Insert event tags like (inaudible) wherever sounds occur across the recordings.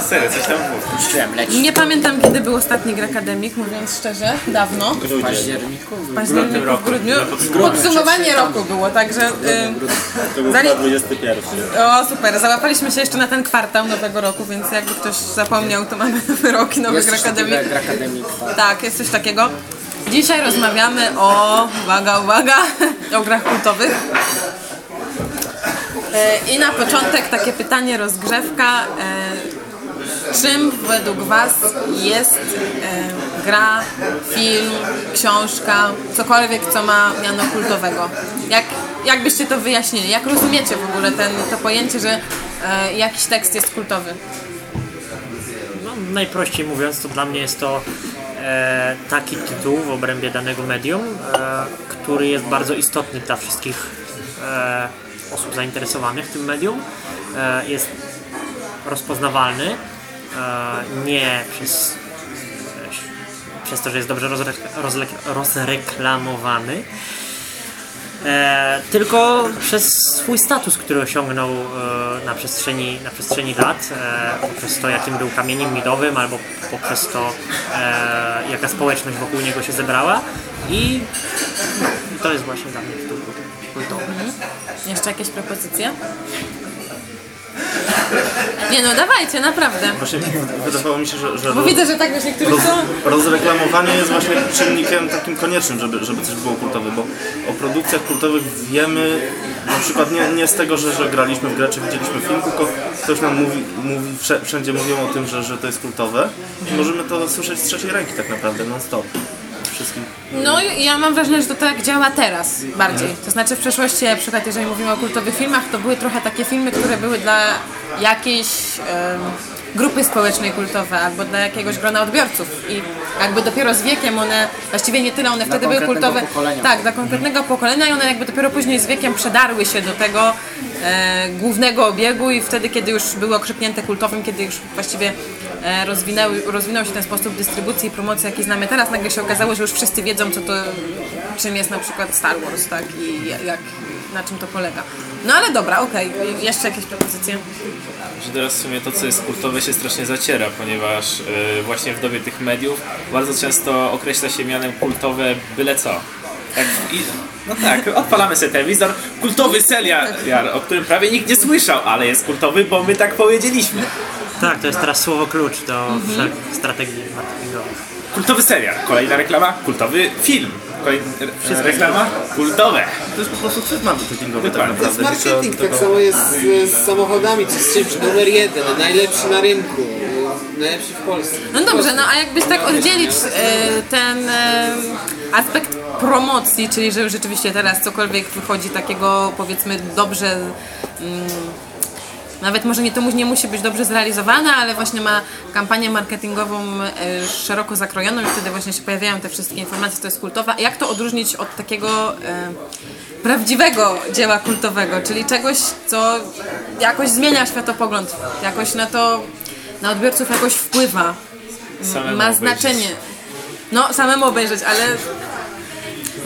serio, coś tam leci Nie pamiętam, kiedy był ostatni Gra Akademik, mówiąc szczerze, dawno. w październiku. W październiku, w grudniu. Podsumowanie roku było, także... Y, To był Zali- chyba 21. o, super, załapaliśmy się jeszcze na ten kwartał nowego roku, więc jakby ktoś zapomniał, to mamy nowy rok i nowy Jest Gra coś takiego Akademik. jak Gra Akademik. tak. Tak, jest coś takiego. Dzisiaj rozmawiamy o, uwaga, uwaga, (laughs) o grach kultowych. E, I na początek takie pytanie, rozgrzewka. E, Czym według Was jest e, gra, film, książka, cokolwiek, co ma miano kultowego? Jak, jak byście to wyjaśnili? Jak rozumiecie w ogóle ten, to pojęcie, że e, jakiś tekst jest kultowy? No, najprościej mówiąc, to dla mnie jest to e, taki tytuł w obrębie danego medium, e, który jest bardzo istotny dla wszystkich e, osób zainteresowanych tym medium. E, jest rozpoznawalny nie przez, przez to, że jest dobrze rozre, rozle, rozreklamowany, E, tylko przez swój status, który osiągnął e, na, przestrzeni, na przestrzeni lat, e, poprzez to, jakim był kamieniem milowym, albo poprzez to, e, jaka społeczność wokół niego się zebrała. I, to jest właśnie dla mnie tytuł kultowy. Jeszcze jakieś propozycje? Nie no, dawajcie, naprawdę. Właśnie wydawało mi się, że, że Bo widzę, że tak wiesz, niektórzy roz, są... rozreklamowanie jest właśnie czynnikiem takim koniecznym, żeby, żeby coś było kultowe, bo o produkcjach kultowych wiemy na przykład nie, nie z tego, że, że graliśmy w grę czy widzieliśmy film, tylko ktoś nam mówi, mówi wszędzie mówią o tym, że, że to jest kultowe i możemy to słyszeć z trzeciej ręki tak naprawdę, non stop. Wszystkim. No ja mam wrażenie, że to tak działa teraz bardziej. To znaczy w przeszłości, na przykład jeżeli mówimy o kultowych filmach, to były trochę takie filmy, które były dla jakiejś grupy społecznej kultowe albo dla jakiegoś grona odbiorców i jakby dopiero z wiekiem one, właściwie nie tyle one wtedy były kultowe, pokolenia. tak, dla konkretnego pokolenia i one jakby dopiero później z wiekiem przedarły się do tego e, głównego obiegu i wtedy, kiedy już były okrzyknięte kultowym, kiedy już właściwie e, rozwinęły, rozwinął się ten sposób dystrybucji i promocji, jaki znamy teraz, nagle się okazało, że już wszyscy wiedzą, co to, czym jest na przykład Star Wars, tak, i jak, na czym to polega. No ale dobra, okej, jeszcze jakieś propozycje? Że teraz w sumie to, co jest kultowe, się strasznie zaciera, ponieważ e, właśnie w dobie tych mediów bardzo często określa się mianem kultowe byle co. Tak, i, no tak, odpalamy sobie telewizor, kultowy serial, o którym prawie nikt nie słyszał, ale jest kultowy, bo my tak powiedzieliśmy. Tak, to jest teraz słowo klucz do wszelkich strategii marketingowych. Kultowy serial, kolejna reklama, kultowy film, kolejna re- reklama, kultowe. To jest po prostu chwyt marketingowy tak Dokładnie. To jest naprawdę. marketing, tak samo jest z, z samochodami, to jest czymś numer jeden, najlepszy na rynku, najlepszy w Polsce. No dobrze, no a jakbyś tak oddzielić e, ten e, aspekt promocji, czyli że rzeczywiście teraz cokolwiek wychodzi takiego powiedzmy dobrze, mm, nawet może nie to nie musi być dobrze zrealizowane, ale właśnie ma kampanię marketingową e, szeroko zakrojoną i wtedy właśnie się pojawiają te wszystkie informacje, to jest kultowa. Jak to odróżnić od takiego e, prawdziwego dzieła kultowego, czyli czegoś, co jakoś zmienia światopogląd, jakoś na to, na odbiorców jakoś wpływa, Samemu ma obejrzeć. znaczenie. No, samemu obejrzeć, ale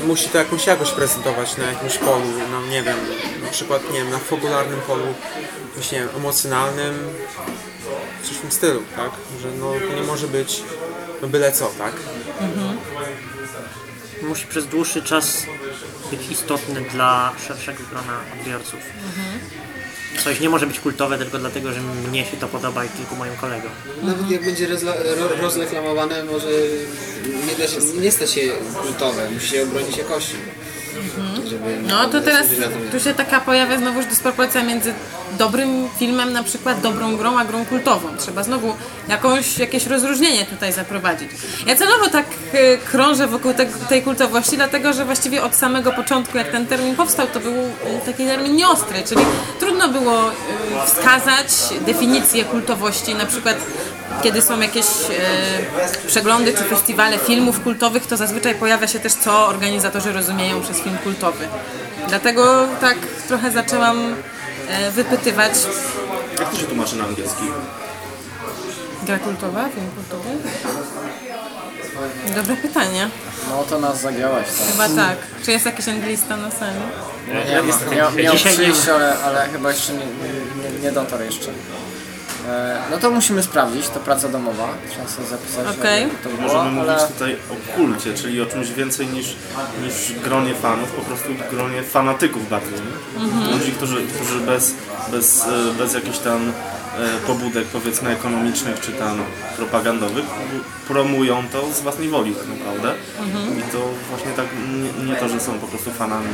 musi to jakąś jakość prezentować na jakimś polu, no nie wiem, na przykład, nie wiem, na fabularnym polu, jakimś, nie wiem, emocjonalnym, coś w tym stylu, tak? Że no to nie może być no byle co, tak? Musi przez dłuższy czas być istotny dla szerszego grona odbiorców. Coś nie może być kultowe tylko dlatego, że mnie się to podoba i kilku moim kolegom. Nawet jak będzie ro- rozreklamowane, może nie, da się, nie stać się kultowe, musi się obronić jakością. Żeby no to teraz tu się taka pojawia znowuż dysproporcja między dobrym filmem, na przykład dobrą grą, a grą kultową. Trzeba znowu jakąś, jakieś rozróżnienie tutaj zaprowadzić. Ja celowo tak e, krążę wokół te, tej kultowości, dlatego że właściwie od samego początku, jak ten termin powstał, to był e, taki termin nieostry, czyli trudno było e, wskazać definicję kultowości, na przykład kiedy są jakieś e, przeglądy czy festiwale filmów kultowych, to zazwyczaj pojawia się też, co organizatorzy rozumieją przez film kultowy. Dlatego tak trochę zaczęłam e, wypytywać. Jak to się tłumaczy na angielski? Gra kultowa, film kultowy? Dobre pytanie. No to nas zagiałaś, tak. Chyba tak. Czy jest jakiś anglista na sali? Nie ma. Miał, miał Dzisiaj nie przyjść, ale, ale chyba jeszcze nie, nie, nie dotarł jeszcze. E, no to musimy sprawdzić, to praca domowa. Trzeba sobie zapisać. Okej. jak To było, Możemy ale... mówić tutaj o kulcie, czyli o czymś więcej niż, niż gronie fanów, po prostu gronie fanatyków bardziej. nie? Ludzi, którzy, którzy bez, bez, e, bez jakichś tam e, pobudek powiedzmy ekonomicznych czy tam propagandowych promują to z własnej woli tak naprawdę. I to właśnie tak nie, nie to, że są po prostu fanami,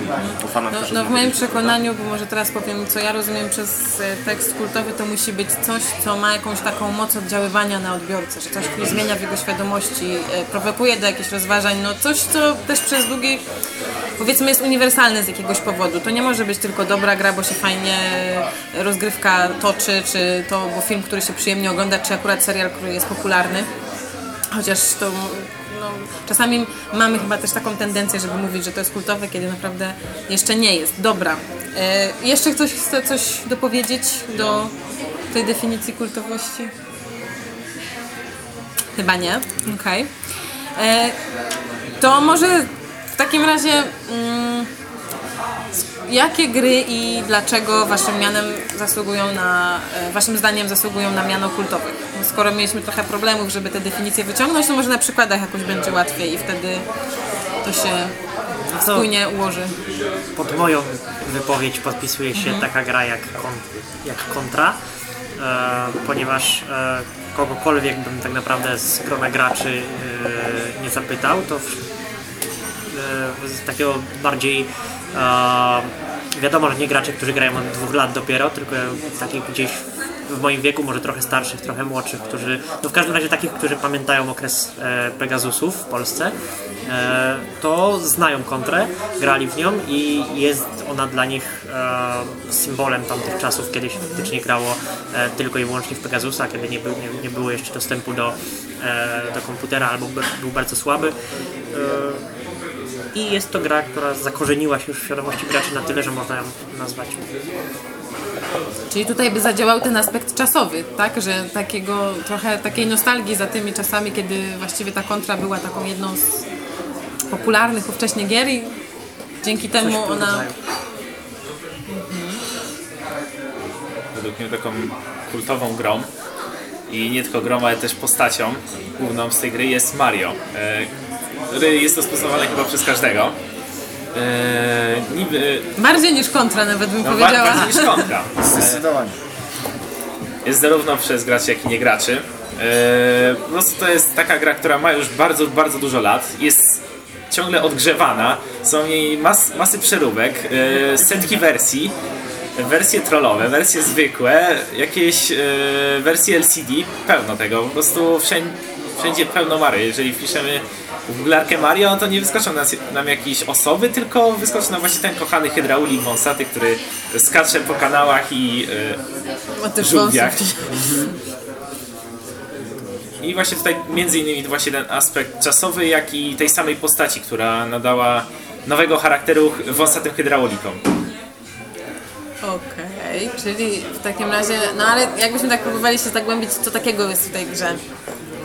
o fanach No, no w moim przekonaniu, bo może teraz powiem, co ja rozumiem przez e, tekst kultowy, to musi być coś, co ma jakąś taką moc oddziaływania na odbiorcę, że coś, który zmienia w jego świadomości, e, prowokuje do jakichś rozważań, no coś, co też przez długi, powiedzmy, jest uniwersalne z jakiegoś powodu. To nie może być tylko dobra gra, bo się fajnie e, rozgrywka toczy, czy to bo film, który się przyjemnie ogląda, czy akurat serial, który jest popularny. Chociaż to no, czasami mamy chyba też taką tendencję, żeby mówić, że to jest kultowe, kiedy naprawdę jeszcze nie jest. Dobra. E, jeszcze ktoś chce coś dopowiedzieć do tej definicji kultowości? Chyba nie. Okej. E, To może w takim razie mm, jakie gry i dlaczego waszym mianem zasługują na, e, waszym zdaniem zasługują na miano kultowych? No, skoro mieliśmy trochę problemów, żeby te definicje wyciągnąć, to może na przykładach jakoś będzie łatwiej i wtedy to się co? spójnie ułoży. pod moją wypowiedź podpisuje się taka gra jak, jak kontra, e, ponieważ e, kogokolwiek bym tak naprawdę z grona graczy e, nie zapytał, to w, e, z takiego bardziej wiadomo, że nie gracze, którzy grają od dwóch lat dopiero, tylko takich gdzieś w moim wieku, może trochę starszych, trochę młodszych, którzy, no w każdym razie takich, którzy pamiętają okres e, Pegasusów w Polsce, e, to znają kontrę, grali w nią i jest ona dla nich e, symbolem tamtych czasów, kiedy się faktycznie grało e, tylko i wyłącznie w Pegasusa, kiedy nie, był, nie, nie było jeszcze dostępu do, e, do komputera albo był bardzo słaby. E, i jest to gra, która zakorzeniła się już w świadomości graczy na tyle, że można ją nazwać Czyli tutaj by zadziałał ten aspekt czasowy, tak? Że takiego trochę takiej nostalgii za tymi czasami, kiedy właściwie ta kontra była taką jedną z popularnych ówcześnie gier i dzięki temu ona. rodzaju. według mnie taką kultową grą i nie tylko grą, ale też postacią główną z tej gry jest Mario. Jest rozpoznawane chyba przez każdego. E, niby, Bardziej niż kontra nawet bym no, powiedziała. bardziej niż kontra. (laughs) Zdecydowanie. Jest zarówno przez graczy, jak i nie graczy. E, po prostu to jest taka gra, która ma już bardzo, bardzo dużo lat. Jest ciągle odgrzewana. Są jej mas, masy przeróbek, e, setki wersji. Wersje trollowe, wersje zwykłe, jakieś e, wersje LCD, pełno tego. Po prostu wszędzie, wszędzie pełno Mario. Jeżeli wpiszemy w googlarkę Mario, to nie wyskoczą nas, nam jakieś osoby, tylko wyskoczy nam właśnie ten kochany hydraulik wąsaty, który skacze po kanałach i też żółwiach. I właśnie tutaj między innymi właśnie ten aspekt czasowy, jak i tej samej postaci, która nadała nowego charakteru wąsatym hydraulikom. Okej, czyli w takim razie, no ale jakbyśmy tak próbowali się zagłębić, co takiego jest w tej grze?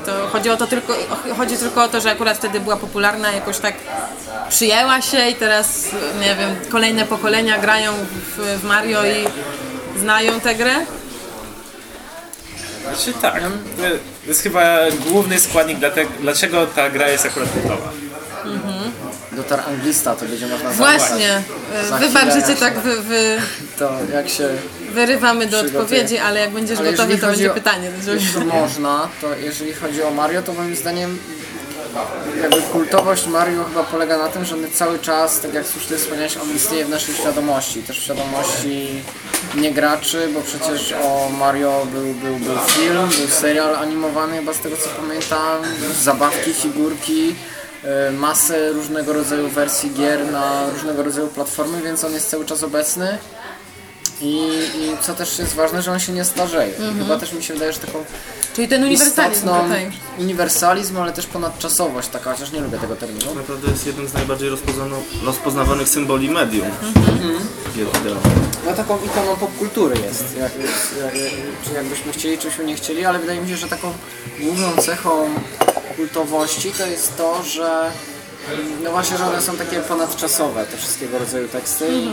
To chodzi o to tylko, chodzi tylko o to, że akurat wtedy była popularna, jakoś tak przyjęła się i teraz, nie wiem, kolejne pokolenia grają w, w Mario i znają tę grę? Znaczy tak, to jest chyba główny składnik, dlatego, dlaczego ta gra jest akurat kultowa. Dotar anglista to będzie można Właśnie, Za wybacz, że cię tak wy, wy, To jak się wyrywamy do Przygotuję. odpowiedzi, ale jak będziesz Ale gotowy, to będzie o- pytanie. jeśli można, to jeżeli chodzi o Mario, to moim zdaniem jakby kultowość Mario chyba polega na tym, że my cały czas, tak jak słusznie wspomniałeś, on istnieje w naszej świadomości, też w świadomości nie graczy, bo przecież o Mario był, był, był film, był serial animowany chyba z tego co pamiętam, zabawki, figurki, e, masę różnego rodzaju wersji gier na różnego rodzaju platformy, więc on jest cały czas obecny. I, I co też jest ważne, że on się nie starzeje. Chyba też mi się wydaje, że taką Czyli ten uniwersalizm istotną tutaj. uniwersalizm, ale też ponadczasowość taka, chociaż nie lubię tego terminu. Naprawdę jest jeden z najbardziej rozpoznano, rozpoznawanych symboli medium. Wideo. No taką ikoną popkultury jest, jak, jak, jak, czy jakbyśmy chcieli, czy byśmy nie chcieli, ale wydaje mi się, że taką główną cechą kultowości to jest to, że no właśnie, że one są takie ponadczasowe, te wszystkiego rodzaju teksty i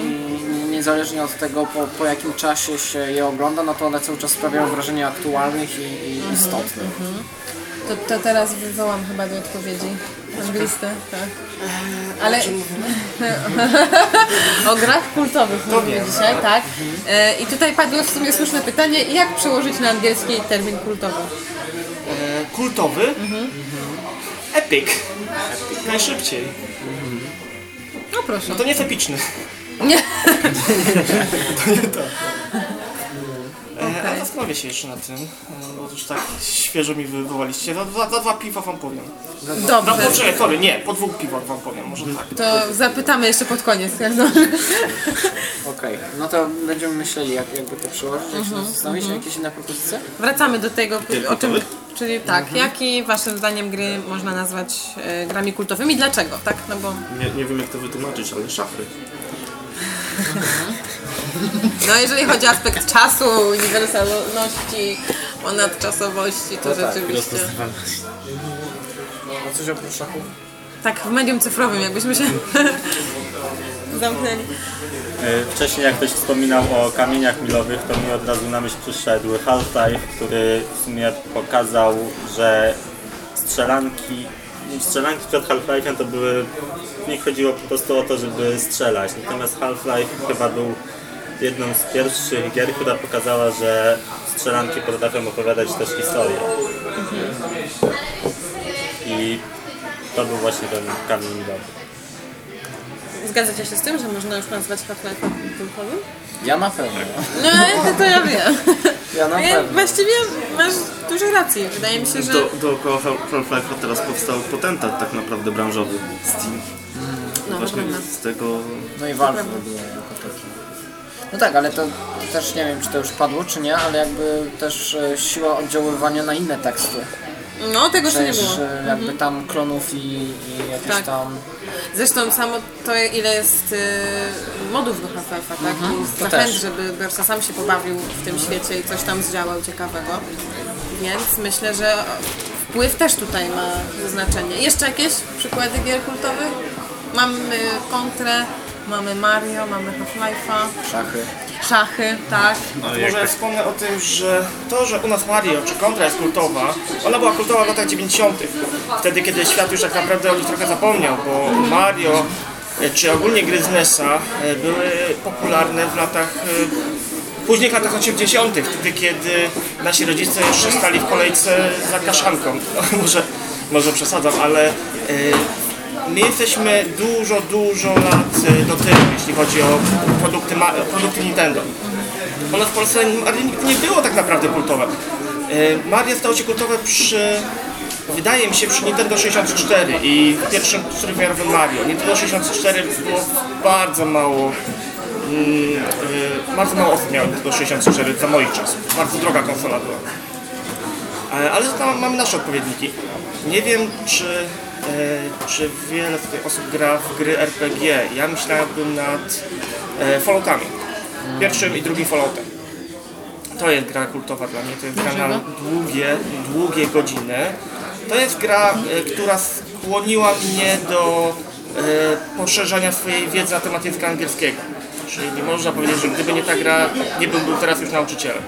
nie, niezależnie od tego po, po jakim czasie się je ogląda, no to one cały czas sprawiają wrażenie aktualnych i, i istotnych. To, to teraz wywołam chyba do odpowiedzi. Anglistę, tak. Ale (laughs) o grach kultowych mówimy dzisiaj, tak. E, I tutaj padło w sumie słuszne pytanie, jak przełożyć na angielski termin kultowy? E, kultowy. Epic. Najszybciej. No proszę. No to nie jest epiczny. Nie. (laughs) E, ale zastanowię się jeszcze nad tym, e, bo już tak świeżo mi wywołaliście. Za, za, za dwa piwa wam powiem. No Dobrze. poczekaj, sorry, nie, po dwóch piwach wam powiem, może tak. To zapytamy jeszcze pod koniec. jak. (laughs) Okej, no to będziemy myśleli jak, jakby to przełożyć, jak się zastanowić, jakieś inne propozycje? Wracamy do tego, o czym... Czyli tak, Mhm. jakie waszym zdaniem gry można nazwać e, grami kultowymi? Dlaczego? Tak, no bo Nie, nie wiem jak to wytłumaczyć, ale szafy. No jeżeli chodzi o aspekt czasu, uniwersalności, ponadczasowości, to rzeczywiście... A coś oprócz szachów? Tak, w medium cyfrowym jakbyśmy się (laughs) zamknęli. E, Wcześniej jak ktoś wspominał o kamieniach milowych, to mi od razu na myśl przyszedł Half-Life, który w sumie pokazał, że strzelanki, strzelanki przed Half-Life'em to były, w nich chodziło po prostu o to, żeby strzelać. Natomiast Half-Life chyba był jedną z pierwszych gier, która pokazała, że strzelanki potrafią opowiadać też historię. I to był właśnie ten kamień milowy. Zgadzacie się z tym, że można już nazwać kultowym? Ja na pewno. No, to, to ja wiem. Ja na Ja, pewno. właściwie masz dużo racji. Wydaje mi się, że... Do, dookoła Half-Life'a teraz powstał potentat tak naprawdę branżowy. Steam. No, Właśnie z tego No i Valve w ogóle jako taki. No tak, ale to też nie wiem, czy to już padło, czy nie, ale jakby też e, siła oddziaływania na inne teksty. No, tego jeszcze nie Przecież było. e, jakby tam klonów i, i jakieś Tak. tam... Zresztą samo to, ile jest y, modów do Half-Life'a, tak? I to zachęt, też. żeby Bersa sam się pobawił w tym świecie i coś tam zdziałał ciekawego. Więc myślę, że wpływ też tutaj ma znaczenie. Jeszcze jakieś przykłady gier kultowych? Mamy Kontrę, mamy Mario, mamy Half-Life'a, Szachy. szachy, tak. Może ja wspomnę o tym, że to, że u nas Mario czy Contra jest kultowa, ona była kultowa w latach 90. Wtedy, kiedy świat już tak naprawdę o nich trochę zapomniał, bo Mario e, czy ogólnie gry z NES-a e, były popularne w latach e, późnych latach 80., wtedy kiedy nasi rodzice jeszcze stali w kolejce za kaszanką. No, (laughs) może, może przesadzam, ale my jesteśmy dużo, dużo lat e, do tyłu, jeśli chodzi o produkty, produkty Nintendo. U nas w Polsce Mario nie było tak naprawdę kultowe. E, Mario stało się kultowe przy, wydaje mi się, przy Nintendo 64 i pierwszym trójwymiarowym Mario. Nintendo 64 było bardzo mało, mm, e, bardzo mało osób miało Nintendo 64 za moich czasów. Bardzo droga konsola była. E, Ale tam mamy nasze odpowiedniki. Nie wiem, czy, e, czy wiele tutaj osób gra w gry RPG. Ja myślałbym nad e, Falloutami. Pierwszym i drugim Falloutem. To jest gra kultowa dla mnie, to jest gra na długie, długie godziny. To jest gra, e, która skłoniła mnie do e, poszerzania swojej wiedzy na temat języka angielskiego. Czyli można powiedzieć, że gdyby nie ta gra, nie byłbym teraz już nauczycielem.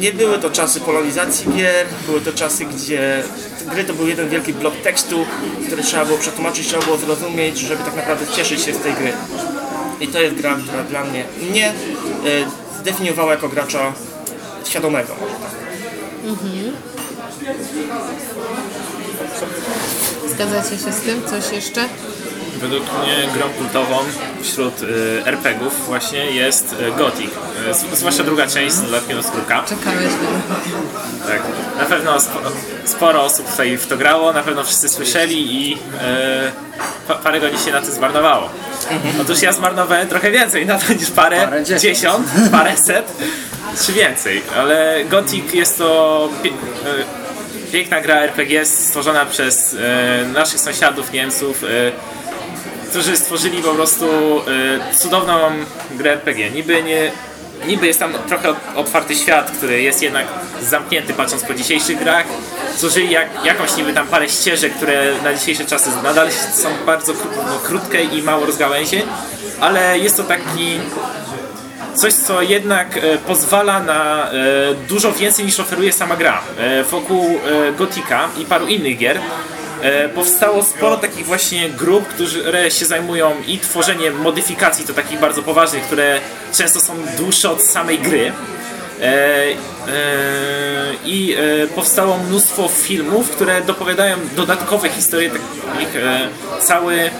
Nie były to czasy polonizacji gier, były to czasy, gdzie gry to był jeden wielki blok tekstu, który trzeba było przetłumaczyć, trzeba było zrozumieć, żeby tak naprawdę cieszyć się z tej gry. I to jest gra, która dla mnie mnie e, zdefiniowała jako gracza świadomego. tak. Zgadzacie się z tym? Coś jeszcze? Według mnie grą kultową wśród y, RPGów właśnie jest y, Gothic. Y, z- zwłaszcza druga część z dodatkiem skórka. Czekałeś na Tak. Na pewno spo, sporo osób tutaj w to grało, na pewno wszyscy słyszeli i y, pa, parę godzin się na to zmarnowało. Otóż ja zmarnowałem trochę więcej na to niż parę, Parę dziesiąt. dziesiąt, parę set czy więcej. Ale Gothic jest to pie, y, piękna gra RPG stworzona przez y, naszych sąsiadów Niemców. Y, którzy stworzyli po prostu y, cudowną grę RPG. Niby nie, niby jest tam trochę otwarty świat, który jest jednak zamknięty patrząc po dzisiejszych grach. Stworzyli jak, jakąś niby tam parę ścieżek, które na dzisiejsze czasy nadal są bardzo no, krótkie i mało rozgałęzie, ale jest to taki coś, co jednak e, pozwala na e, dużo więcej niż oferuje sama gra. Wokół Gotika i paru innych gier powstało sporo takich właśnie grup, które się zajmują i tworzeniem modyfikacji, to takich bardzo poważnych, które często są dłuższe od samej gry. E, e, I e, powstało mnóstwo filmów, które dopowiadają dodatkowe historie takich e, cały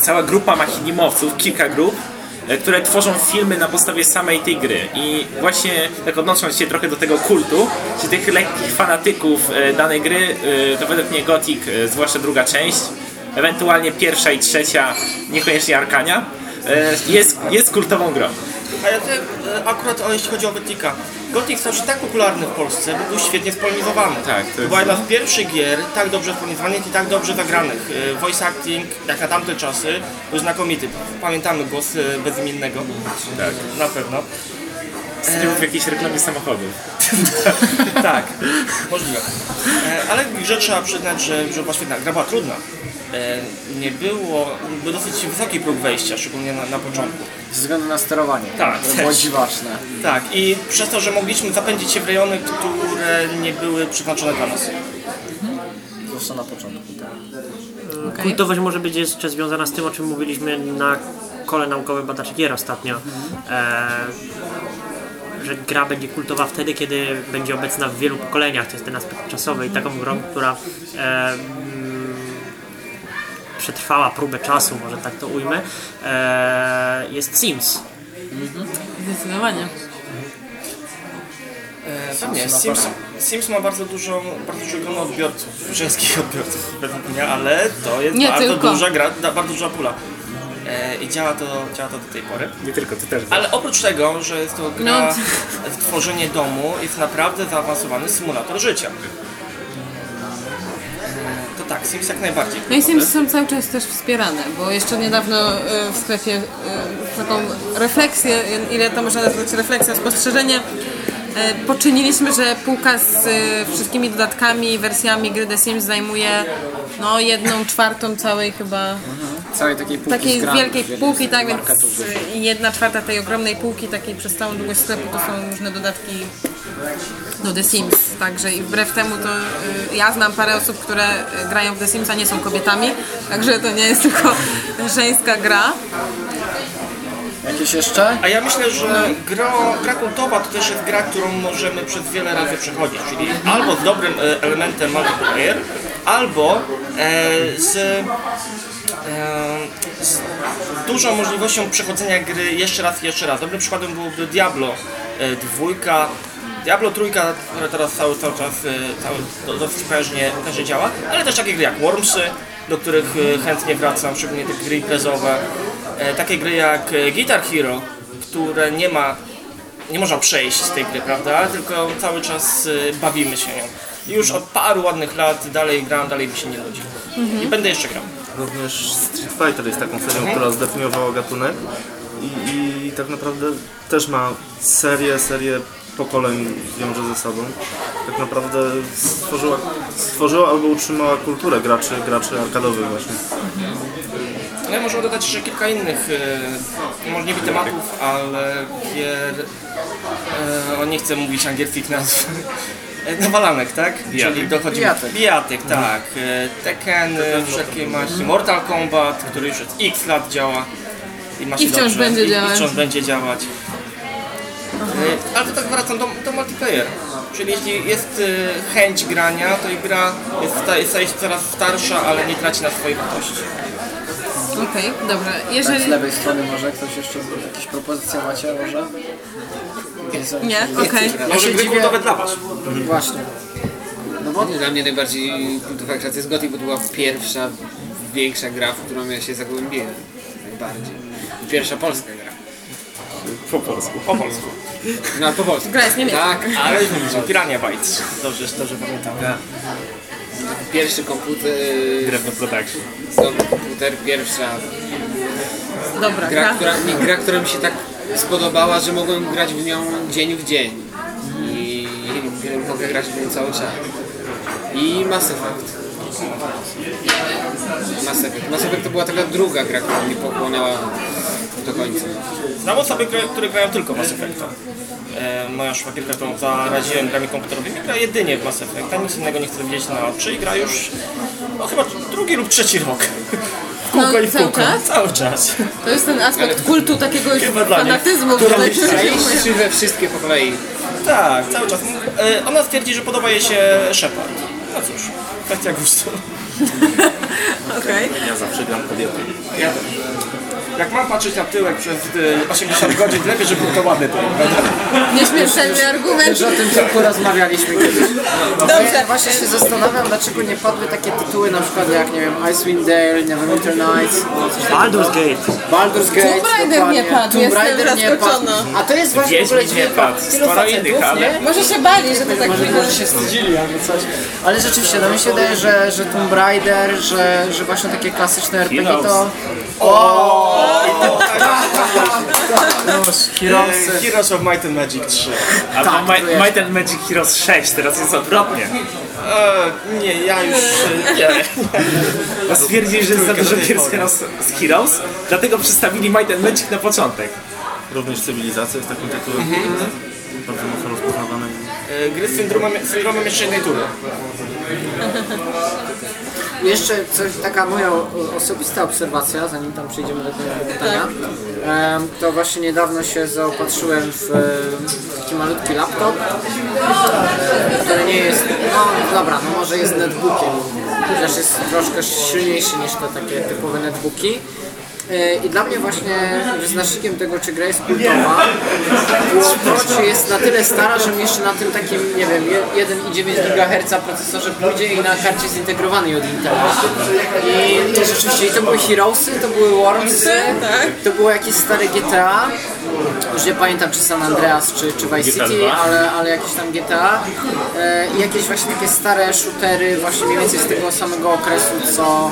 cała grupa machinimowców, kilka grup, e, które tworzą filmy na podstawie samej tej gry. I właśnie tak odnosząc się trochę do tego kultu, czy tych lekkich fanatyków e, danej gry, e, to według mnie Gothic, e, zwłaszcza druga część, ewentualnie pierwsza i trzecia, niekoniecznie Arkania, e, jest, jest kultową grą. A ja te, e, akurat o, jeśli chodzi o Gotika. Gothic stał się tak popularny w Polsce, bo był świetnie spolonizowany. Tak, to była jedna z pierwszych gier tak dobrze spolonizowanych i tak dobrze zagranych. E, Voice acting, jak na tamte czasy, był znakomity. Pamiętamy głos e, bezimiennego. Tak. Na pewno. Z tyłów jakiejś reklamy samochodów. (laughs) tak, możliwe. Ale w grze trzeba przyznać, że, że była świetna. Gra była trudna. E, nie było, był dosyć wysoki próg wejścia, szczególnie na, na początku. Ze względu na sterowanie. Tak, które było dziwaczne. Tak, i przez to, że mogliśmy zapędzić się w rejony, które nie były przeznaczone dla nas. Zwłaszcza na początku. Tak. Kultowość może być jeszcze związana z tym, o czym mówiliśmy na kole naukowym badaczy gier ostatnio. E, że gra będzie kultowa wtedy, kiedy będzie obecna w wielu pokoleniach. To jest ten aspekt czasowy i taką grą, która e, przetrwała próbę czasu, może tak to ujmę, e, jest Sims. Zdecydowanie. E, pewnie, Sims, Sims ma bardzo dużo, bardzo dużo grono odbiorców, żeńskich (laughs) odbiorców według mnie, ale to jest Nie bardzo tylko. duża gra, bardzo duża pula. E, I działa to, działa to do tej pory. Nie tylko, ty też. Ale oprócz tego, że jest to gra No. tworzenie domu, jest naprawdę zaawansowany symulator życia. To tak, Sims jak najbardziej. No i. Sims są cały czas też wspierane, bo jeszcze niedawno e, w sklepie e, taką refleksję, ile to można nazwać refleksją, spostrzeżenie, poczyniliśmy, że półka z e, wszystkimi dodatkami i wersjami gry The Sims zajmuje no jedną czwartą całej chyba Całej takiej półki takiej wielkiej półki, tak więc jedna czwarta tej ogromnej półki takiej przez całą długość sklepu to są różne dodatki do The Sims, także i wbrew temu to y, ja znam parę osób, które y, grają w The Sims, a nie są kobietami, także to nie jest tylko (laughs) żeńska gra. Jakieś jeszcze? A ja myślę, że gra, gra kultowa to też jest gra, którą możemy przez wiele razy przechodzić, czyli albo z dobrym e, elementem multiplayer, albo e, z, e, z dużą możliwością przechodzenia gry jeszcze raz i jeszcze raz. Dobrym przykładem byłoby Diablo dwójka, Diablo trójka, które teraz cały, cały czas cały, do- dosyć prężnie, prężnie działa, ale też takie gry jak Wormsy, do których chętnie wracam, szczególnie te gry imprezowe. E, takie gry jak e, Guitar Hero, które nie ma, nie można przejść z tej gry, prawda? Tylko cały czas e, bawimy się nią. I już od paru ładnych lat dalej gram, dalej mi się nie nudzi. I będę jeszcze grał. Również Street Fighter jest taką serią, która zdefiniowała gatunek i, i tak naprawdę też ma serię, serię pokoleń wiąże ze sobą. Tak naprawdę stworzyła, stworzyła albo utrzymała kulturę graczy, graczy arkadowych właśnie. No i możemy dodać jeszcze kilka innych, e, może nie tematów, ale gier, e, o nie chcę mówić angielskich nazw, E, nawalanek, tak? Czyli dochodzi... Bijatyk. Bijatyk, tak. E, Tekken, wszelkie maści, Mortal Kombat, który już od x lat działa. I, ma się I wciąż dobrze. będzie I, działać. I wciąż będzie działać. E, Ale to tak wracam do, do multiplayer. Czyli jeśli jest e, chęć grania, to i gra jest, sta- staje się coraz starsza, ale nie traci na swojej wartości. Okej, dobra. Tak, z Jeżeli... lewej strony może ktoś jeszcze jakieś propozycje macie może? Nie? Okej. Ja Może gry dziwię, kultowe dla Was. właśnie. No bo Dla mnie najbardziej kultowa gra to jest Gothic, bo to była pierwsza większa gra, w którą ja się zagłębiłem. Najbardziej. Pierwsza polska gra. Po polsku. Po polsku. No po polsku. Gra jest niemiecka. Tak, Ale Pirania Bytes. Dobrze, dobrze pamiętam. Pierwszy komputer, Drewno Production. dobry komputer, pierwsza Dobra, gra, gra. która, mi, gra, która mi się tak spodobała, że mogłem grać w nią dzień w dzień. I mogę grać w nią cały czas. I Mass Effect. Mass Effect. Mass Effect to była taka druga gra, która mi pochłonęła do końca. Znam osoby, które- grają tylko w Mass Effecta. E, moja szwagierka, którą zaraziłem grami komputerowymi, gra jedynie w Mass Effecta, nic innego nie chce widzieć na oczy i gra już no, chyba drugi lub trzeci rok. W kółko No, i w cały kółko. czas? Cały czas. To jest ten aspekt kultu takiego fanatyzmu. Przejść czy we wszystkie po kolei? Tak, cały czas. E, ona stwierdzi, że podoba jej się Shepard. No cóż, kwestia gustu. (laughs) Okej. Ja zawsze gram kobietą. Ja też. Jak mam patrzeć na tyłek przez e, 80 godzin, lepiej, żeby był to ładny tyłek, prawda? Nieśmiertelny argument. Już o tym tylko rozmawialiśmy kiedyś. Dobrze. Ja właśnie się zastanawiam, dlaczego nie padły takie tytuły na przykład jak, nie wiem, Icewind Dale, Neverwinter Nights, coś takiego. Baldur's Gate. Baldur's Gate, Tomb Raider dokładnie. nie padł, Tomb jestem Raider nie padł. zaskoczona. A to jest właśnie w ogóle Wiedźmin nie dźwięk padł, tylu sporo facetów, innych, ale- nie? Może się bali, że to tak Może, może się wstydzili albo coś. Ale rzeczywiście, no mi się wydaje, że, że Tomb Raider, że, że właśnie takie klasyczne RPG to... Heroes. E, Heroes of Might and Magic 3. Albo Tak, tu jest. Might and Magic Heroes 6, teraz jest odwrotnie. E, nie, ja już e, nie. (laughs) Bo stwierdzili, że jest za dużo gier z Heroes, z Heroes, dlatego przystawili Might and Magic na początek. Również Cywilizacja jest takim tytułem bardzo mocno rozpoznawanym. E, Gry z syndromem, syndromem jeszcze jednej tury. (laughs) Jeszcze coś, taka moja osobista obserwacja, zanim tam przejdziemy do tego pytania, em, to właśnie niedawno się zaopatrzyłem w taki malutki laptop, który nie jest, no dobra, no może jest netbookiem, chociaż jest troszkę silniejszy niż te takie typowe netbooki. I dla mnie właśnie wyznacznikiem tego, czy gra jest kultowa, było to, czy jest na tyle stara, że mi jeszcze na tym takim, nie wiem, je- 1,9 GHz procesorze pójdzie i na karcie zintegrowanej od Intela. I, I rzeczywiście, i to były Heroesy, to były Wormsy, tak. to było jakieś stare GTA, już nie pamiętam czy San Andreas, czy, czy Vice City, 2. ale, ale jakieś tam GTA e, i jakieś właśnie takie stare shootery właśnie mniej więcej z tego samego okresu co,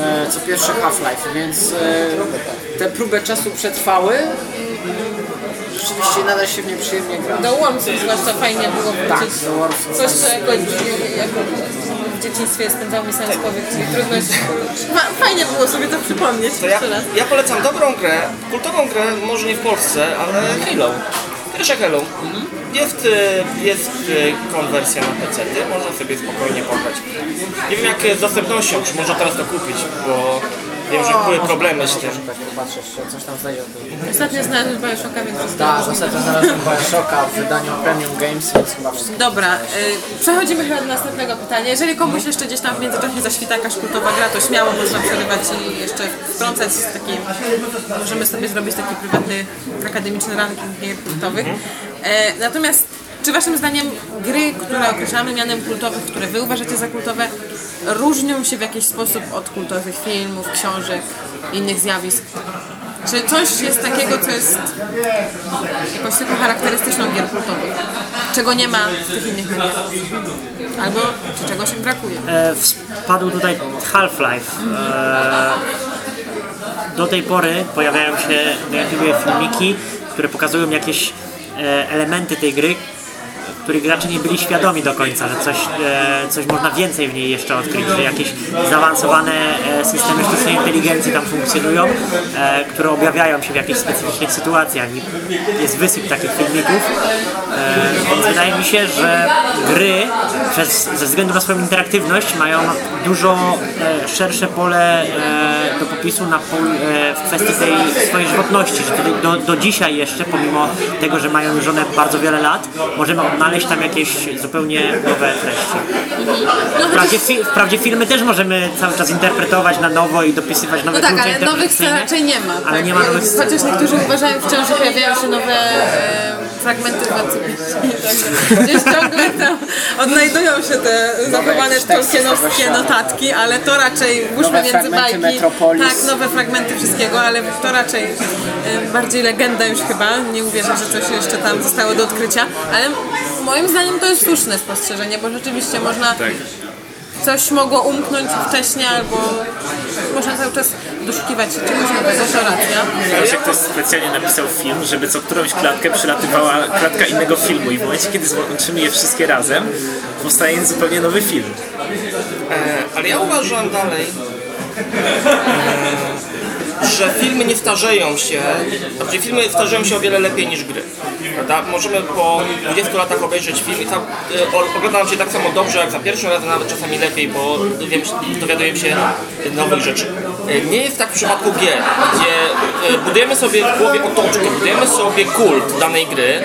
e, co pierwszy Half-Life, więc e, te próby czasu przetrwały i rzeczywiście nadal się w nie przyjemnie gra. Do Wormsów zwłaszcza fajnie było Tak, wrócić. do Wormsów. Coś, co jako, jako w dzieciństwie spędzał mi sens powiek, czyli trudność. Fa- Fajnie było sobie to przypomnieć To ja, raz. ja polecam dobrą grę, kultową grę, może nie w Polsce, ale Halo. Pierwsze Halo. Jest, e, jest e, konwersja na PC, można sobie spokojnie pograć. Nie wiem jak jest z dostępnością, czy można teraz to kupić, bo wiem, że były problemy z tym. Tak, jeszcze, coś tam znajdzie. Ostatnio znalazłem Bioshocka, więc wszystko Tak, ostatnio znalazłem Bioshocka w wydaniu Premium Games, więc chyba wszystko. Dobra, y, przechodzimy chyba do następnego pytania. Jeżeli komuś jeszcze gdzieś tam w międzyczasie zaświta jakaś kultowa gra, to śmiało można przerywać i jeszcze wtrącać z takim, możemy sobie zrobić taki prywatny, akademiczny ranking gier kultowych. E, natomiast czy waszym zdaniem gry, które określamy mianem kultowych, które wy uważacie za kultowe, różnią się w jakiś sposób od kultowych filmów, książek, innych zjawisk? Czy coś jest takiego, co jest jakąś cechą charakterystyczną gier kultowych, czego nie ma w tych innych mediach? Albo czy czegoś im brakuje? E, wpadł tutaj Half-Life. E, do tej pory pojawiają się na YouTubie filmiki, które pokazują jakieś e, elementy tej gry, których gracze nie byli świadomi do końca, że coś, e, coś można więcej w niej jeszcze odkryć, że jakieś zaawansowane e, systemy sztucznej inteligencji tam funkcjonują, e, które objawiają się w jakichś specyficznych sytuacjach. I jest wysyp takich filmików, więc wydaje mi się, że gry przez, ze względu na swoją interaktywność mają dużo szersze pole do popisu na pol, e, w kwestii tej swojej żywotności, że do, do, do dzisiaj jeszcze, pomimo tego, że mają już one bardzo wiele lat, możemy odnaleźć tam jakieś zupełnie nowe treści. Wprawdzie, fi, wprawdzie filmy też możemy cały czas interpretować na nowo i dopisywać nowe No tak, klucze ale nowych scen interpretacyjne, raczej nie ma. Ale tak? nie ma nowych scen. Chociaż niektórzy uważają wciąż, że pojawiają się nowe e, fragmenty (laughs) Także Gdzieś ciągle tam odnajdują się te zachowane tolkienowskie notatki, ale to raczej włóżmy Nowe między fragmenty bajki. Metropolis. Tak, nowe fragmenty wszystkiego, ale to raczej bardziej legenda już chyba. Nie uwierzę, że coś jeszcze tam zostało do odkrycia, ale moim zdaniem to jest słuszne spostrzeżenie, bo rzeczywiście można coś mogło umknąć wcześniej, albo można cały czas doszukiwać się czegoś nowego, to racja. Wiesz, jak ktoś specjalnie napisał film, żeby co którąś klatkę przylatywała klatka innego filmu i w momencie, kiedy złączymy je wszystkie razem, powstaje zupełnie nowy film. E, ale ja uważam dalej, (laughs) że filmy nie starzeją się, znaczy filmy starzeją się o wiele lepiej niż gry. Prawda? Możemy po 20 latach obejrzeć film i tam, y, ogląda nam się tak samo dobrze jak za pierwszym razem, nawet czasami lepiej, bo się, dowiadujemy się nowych rzeczy. Y, Nie jest tak w przypadku gier, gdzie y, budujemy sobie w głowie otoczkę, budujemy sobie kult danej gry,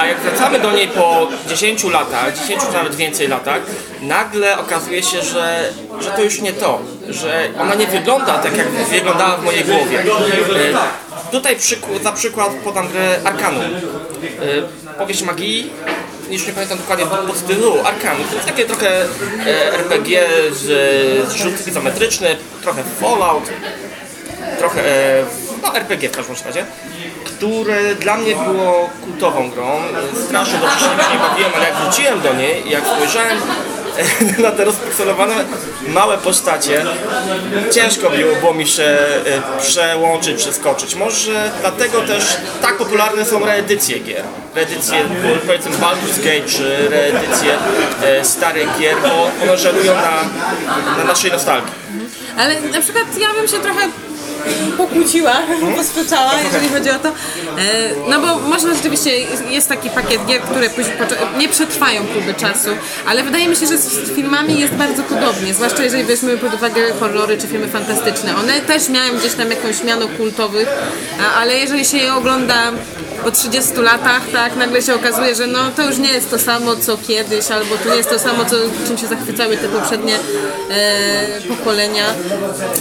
a jak wracamy do niej po 10 latach, 10 czy nawet więcej latach, nagle okazuje się, że, że to już nie to, że ona nie wygląda tak jak wyglądała w mojej głowie. Y, Tutaj za przykład podam grę Arkanum. Y, Powieść magii, już nie pamiętam dokładnie podtytułu, Arkanum. To jest takie trochę e, RPG z, rzut izometryczny, trochę Fallout, trochę e, no RPG w każdym razie, które dla mnie było kultową grą. E, Strasznie dobrze się w niej bawiłem, ale jak wróciłem do niej jak spojrzałem e, (laughs) na te rozpikselowane małe postacie, ciężko było, mi się e, przełączyć, przeskoczyć. Może dlatego też tak popularne są reedycje gier. Reedycje, powiedzmy Baldur's Gate, czy reedycje e, starych gier, bo one żerują na, na naszej nostalgii. Ale na przykład ja bym się trochę pokłóciła, posprzeczała, jeżeli chodzi o to. E, No bo można rzeczywiście, jest taki pakiet gier, które nie przetrwają próby czasu, ale wydaje mi się, że z filmami jest bardzo podobnie, zwłaszcza jeżeli weźmiemy pod uwagę horrory czy filmy fantastyczne. One też miają gdzieś tam jakąś miano kultowych, ale jeżeli się je ogląda po 30 latach, tak, nagle się okazuje, że no to już nie jest to samo co kiedyś, albo to nie jest to samo, co, czym się zachwycały te poprzednie e, pokolenia.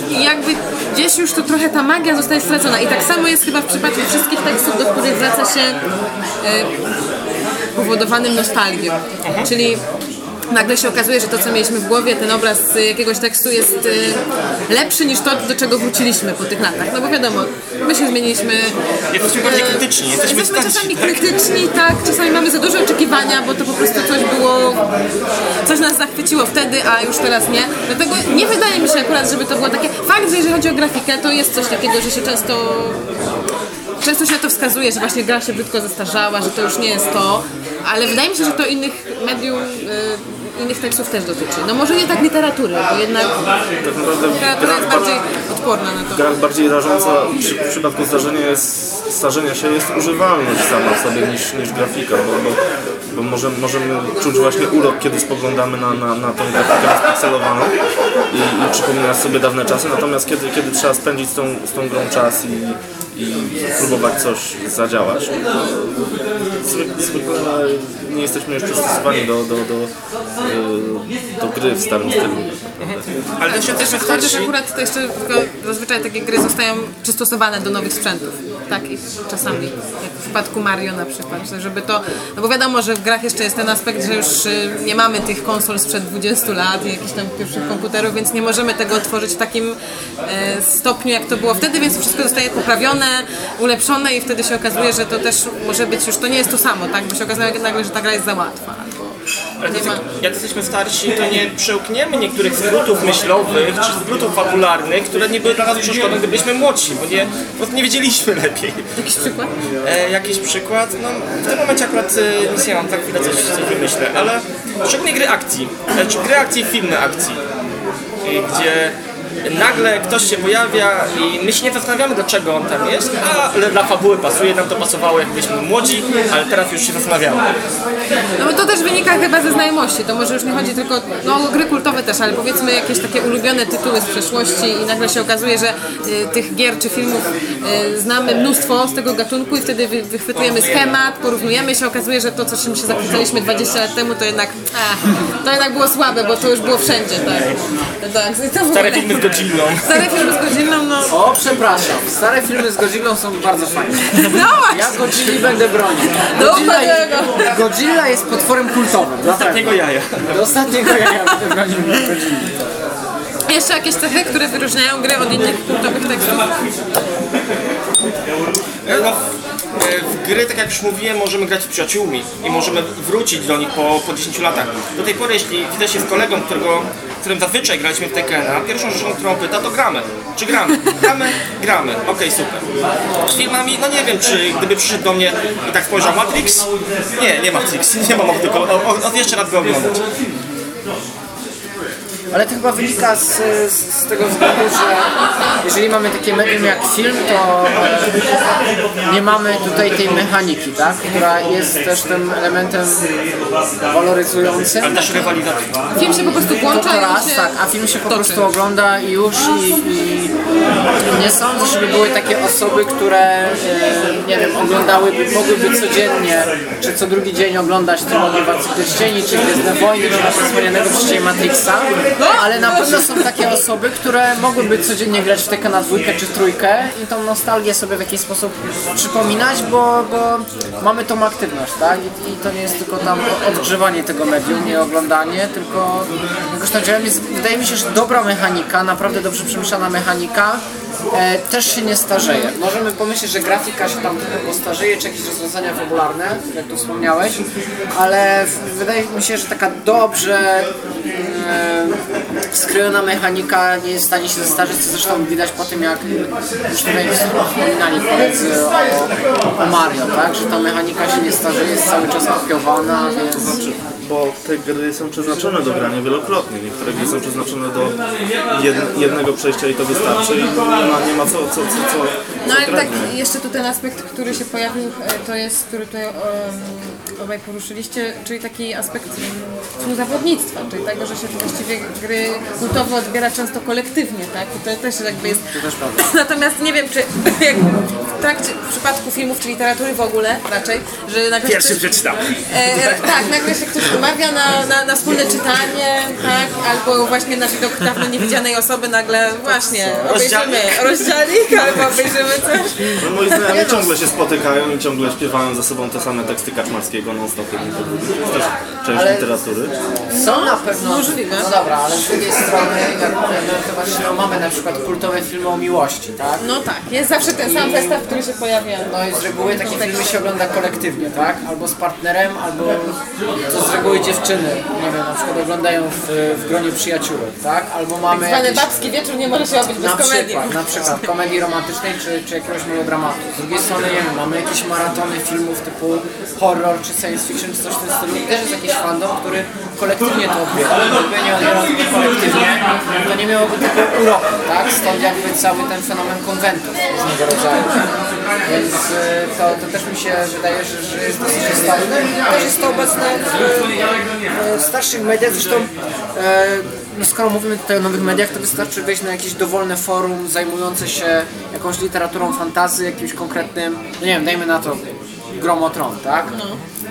I jakby gdzieś już tu trochę ta magia zostaje stracona. I tak samo jest chyba w przypadku wszystkich tekstów, do których wraca się e, powodowanym nostalgią. Czyli nagle się okazuje, że to, co mieliśmy w głowie, ten obraz y, jakiegoś tekstu jest y, lepszy niż to, do czego wróciliśmy po tych latach. No bo wiadomo, my się zmieniliśmy. Jesteśmy bardziej krytyczni, jesteśmy Jesteśmy czasami tak? krytyczni, tak, czasami mamy za duże oczekiwania, bo to po prostu coś było, coś nas zachwyciło wtedy, a już teraz nie. Dlatego nie wydaje mi się akurat, żeby to było takie. Fakt, że jeżeli chodzi o grafikę, to jest coś takiego, że się często Często się na to wskazuje, że właśnie gra się brzydko zestarzała, że to już nie jest to, ale wydaje mi się, że to innych medium, y, innych tekstów też dotyczy. No może nie tak literatury, bo jednak Tak naprawdę literatura jest bardziej odporna na to. gra bardziej rażąca przy, w przypadku zdarzenia jest, starzenia się jest używalność sama w sobie niż, niż grafika, bo, bo, bo może, możemy czuć właśnie urok, kiedy spoglądamy na, na, na tą grafikę rozpikselowaną i, i przypominać sobie dawne czasy, natomiast kiedy, kiedy trzeba spędzić z tą, z tą grą czas i, i próbować coś zadziałać, zwy- zwykle nie jesteśmy już przystosowani do, do, do, y, do gry w starym stylu. Ale też jesteśmy Chociaż starsi. akurat to jeszcze tylko zazwyczaj takie gry zostają przystosowane do nowych sprzętów. Tak i czasami, jak w przypadku Mario na przykład, że żeby to, no bo wiadomo, że w grach jeszcze jest ten aspekt, że już y, nie mamy tych konsol sprzed 20 lat i jakichś tam pierwszych komputerów, więc nie możemy tego otworzyć w takim e, stopniu, jak to było wtedy, więc wszystko zostaje poprawione, ulepszone i wtedy się okazuje, że to też może być już, to nie jest to samo, tak, bo się okazuje nagle, że ta gra jest za łatwa. Ale to, ma... jak jesteśmy starsi, to nie przełkniemy niektórych skrótów myślowych czy skrótów fabularnych, które nie były dla nas przeszkodą, gdy byliśmy młodsi, bo nie, po prostu nie wiedzieliśmy (laughs) lepiej. Jakiś przykład? E, jakiś przykład? No, w tym momencie akurat e, nic nie mam, tak chwilę coś, coś wymyślę, ale szczególnie gry akcji, e, czy gry akcji, filmy akcji, e, gdzie nagle ktoś się pojawia i my się nie zastanawiamy dlaczego on tam jest, ale dla fabuły pasuje, nam to pasowało jak byliśmy młodzi, ale teraz już się zastanawiamy. No bo to też wynika chyba ze znajomości. To może już nie chodzi tylko no, o gry kultowe też, ale powiedzmy jakieś takie ulubione tytuły z przeszłości i nagle się okazuje, że y, tych gier czy filmów y, znamy mnóstwo z tego gatunku i wtedy wy, wychwytujemy schemat, porównujemy się okazuje, że to, co czym się zachwycaliśmy 20 lat temu, to jednak ach, to jednak było słabe, bo to już było wszędzie, tak. tak i to Stare filmy Godzillą. Stare filmy z Godzillą, no, O, przepraszam. Stare filmy z Godzillą są bardzo fajne. no właśnie. Ja Godzilli będę bronił. Do Godzilla, tego. Godzilla jest potworem kultowym. Naprawdę. Ostatniego jaja. Do ostatniego jaja będę bronił Godzilli. Jeszcze jakieś cechy, które wyróżniają gry od innych kultowych tekstów? E, w gry, tak jak już mówiłem, możemy grać z przyjaciółmi i możemy wrócić do nich po, po 10 latach. Do tej pory, jeśli widzę się z kolegą, którego, którym zazwyczaj graliśmy w Tekena, pierwszą rzeczą, którą pyta, to gramy. Czy gramy? Gramy? Gramy. Okej, super. Z filmami, no nie wiem, czy gdyby przyszedł do mnie i tak spojrzał Matrix? Nie, nie Matrix. (laughs) Nie mam go, o, o, o, jeszcze raz go oglądać. Ale to chyba wynika z, z, z tego względu, że jeżeli mamy takie medium jak film, to nie mamy tutaj tej mechaniki, tak? która jest też tym elementem waloryzującym. Ale też rywalizacja. Film się po prostu włącza to raz, tak, a film się po toczy. prostu ogląda i już i, i nie sądzę, żeby były takie osoby, które e, nie wiem, oglądałyby, mogłyby codziennie, czy co drugi dzień oglądać Trylogię Władcy Pierścieni, czy Gwiezdne Wojny, czy właśnie wspomnianego wcześniej Matrixa, ale na pewno są takie osoby, które mogłyby codziennie grać w TK na dwójkę czy trójkę i tą nostalgię sobie w jakiś sposób przypominać, bo, bo mamy tą aktywność, tak? I, I to nie jest tylko tam odgrzewanie tego medium, nie oglądanie, tylko jakoś tam działa. Więc wydaje mi się, że dobra mechanika, naprawdę dobrze przemyślana mechanika e, też się nie starzeje. Możemy pomyśleć, że grafika się tam trochę postarzeje, czy jakieś rozwiązania fabularne, jak tu wspomniałeś, ale wydaje mi się, że taka dobrze mm, skrojona mechanika nie jest w stanie się zestarzeć, co zresztą widać po tym, jak już tutaj wspominali koledzy o, o Mario, tak? Że ta mechanika się nie starzeje, jest cały czas kopiowana, więc... Bo te gry są przeznaczone do grania wielokrotnie. Niektóre gry są przeznaczone do jed, jednego przejścia i to wystarczy i nie ma, nie ma co, co, co, co, No ale tak, jeszcze tu ten aspekt, który się pojawił, e, to jest, który tutaj um, obaj poruszyliście, czyli taki aspekt współzawodnictwa, czyli tego, że się właściwie gry kultowe odbiera często kolektywnie, tak? I to też jakby jest... (laughs) Natomiast nie wiem, czy (laughs) jak w trakcie, w przypadku filmów czy literatury w ogóle raczej, że nagle Pierwszy ktoś, przeczytam. e, tak, nagle się ktoś umawia na, na, na wspólne czytanie, tak? Albo właśnie na widok dawno niewidzianej osoby nagle właśnie obejrzymy rozdziałik albo obejrzymy coś. No, moi znajomi ciągle się spotykają i ciągle śpiewają ze sobą te same teksty Kaczmarskiego non-stop. To jest też część Ale- literatury. Są na pewno. Możliwe. No dobra, ale z drugiej strony, jak no, to właśnie no, mamy na przykład kultowe filmy o miłości, tak? No tak, jest zawsze ten sam zestaw, który się pojawia. No i z reguły takie filmy się ogląda kolektywnie, tak? Albo z partnerem, albo to z reguły dziewczyny, nie wiem, na przykład oglądają w, w gronie przyjaciółek, tak? Albo mamy Zwany jakieś, babski wieczór nie może się obyć bez na komedii. przykład, na przykład komedii romantycznej czy, czy jakiegoś melodramatu. Z drugiej strony, nie wiem, mamy jakieś maratony filmów typu horror czy science fiction czy coś w tym stylu. I też jest jakiś fandom, który kolektywnie to odbiera. Gdyby nie odbierał kolektywnie, to nie miałoby tego uroku, tak? Stąd jakby cały ten fenomen konwentów różnego rodzaju. Więc y, to, to też mi się wydaje, że, że jest dosyć istotne. Też jest to obecne w, w starszych mediach. Zresztą e, no skoro mówimy tutaj o nowych mediach, to wystarczy wejść na jakieś dowolne forum zajmujące się jakąś literaturą fantazy, jakimś konkretnym, no nie wiem, dajmy na to Gromotron, tak? E,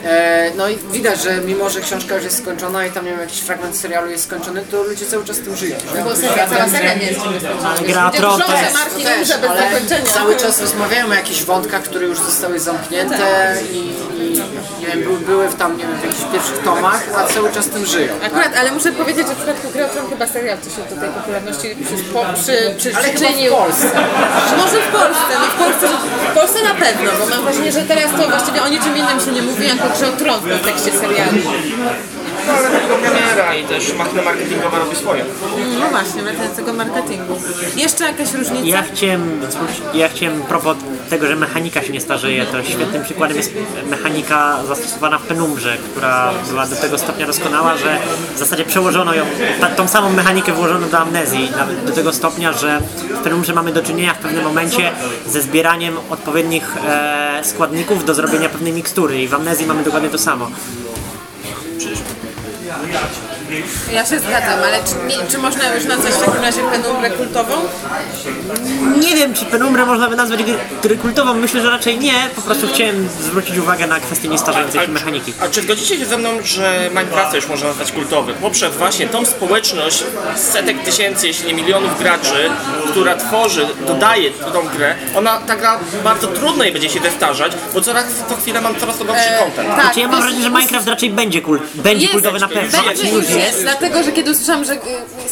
no i widać, że mimo, że książka już jest skończona i tam nie wiem, jakiś fragment serialu jest skończony, to ludzie cały czas tym żyją. Bo seria, cała seria nie jest Ale gra Ludzie też. bez zakończenia. cały czas rozmawiają o jakichś wątkach, które już zostały zamknięte i, i nie wiem, były, były w tam, nie wiem, w jakichś pierwszych tomach, a cały czas tym żyją. Akurat, ale muszę powiedzieć, że w przypadku gry o Tron chyba serial, co się do tej popularności przy, przy, przy, Ale chyba w przyczynił. Polsce. Może w Polsce, no w Polsce, w Polsce na pewno, bo mam wrażenie, że teraz to właściwie o niczym innym się nie mówi, jak o Tron w kontekście serialu. No ale tylko premiera i też machina marketingowa robi swoje. No właśnie, wracającego marketingu. Jeszcze jakaś różnica? Ja chciałem, ja chciałem propos tego, że mechanika się nie starzeje, to świetnym przykładem jest mechanika zastosowana w Penumbrze, która była do tego stopnia doskonała, że w zasadzie przełożono ją, ta, tą samą mechanikę włożono do amnezji, nawet do tego stopnia, że w Penumbrze mamy do czynienia w pewnym momencie ze zbieraniem odpowiednich e, składników do zrobienia pewnej mikstury i w amnezji mamy dokładnie to samo. got. Ja się zgadzam, ale czy, nie, czy można już nazwać w takim razie penumbrę kultową? Nie wiem, czy Penumbrę można by nazwać gry- gry kultową, myślę, że raczej nie, po prostu chciałem zwrócić uwagę na kwestię niestarzejącej się mechaniki. A czy zgodzicie się ze mną, że Minecraft już można nazwać kultowym? Poprzez właśnie tą społeczność setek tysięcy, jeśli nie milionów graczy, która tworzy, dodaje tą grę, ona ta gra bardzo trudno jej będzie się zestarzać, bo coraz co chwilę mam coraz to gorszy content. tak, Znaczy ja mam wrażenie, że Minecraft raczej będzie, kul, będzie Jest, kultowy na pewno, Będzie jest? Jest, dlatego że kiedy usłyszałam, że y,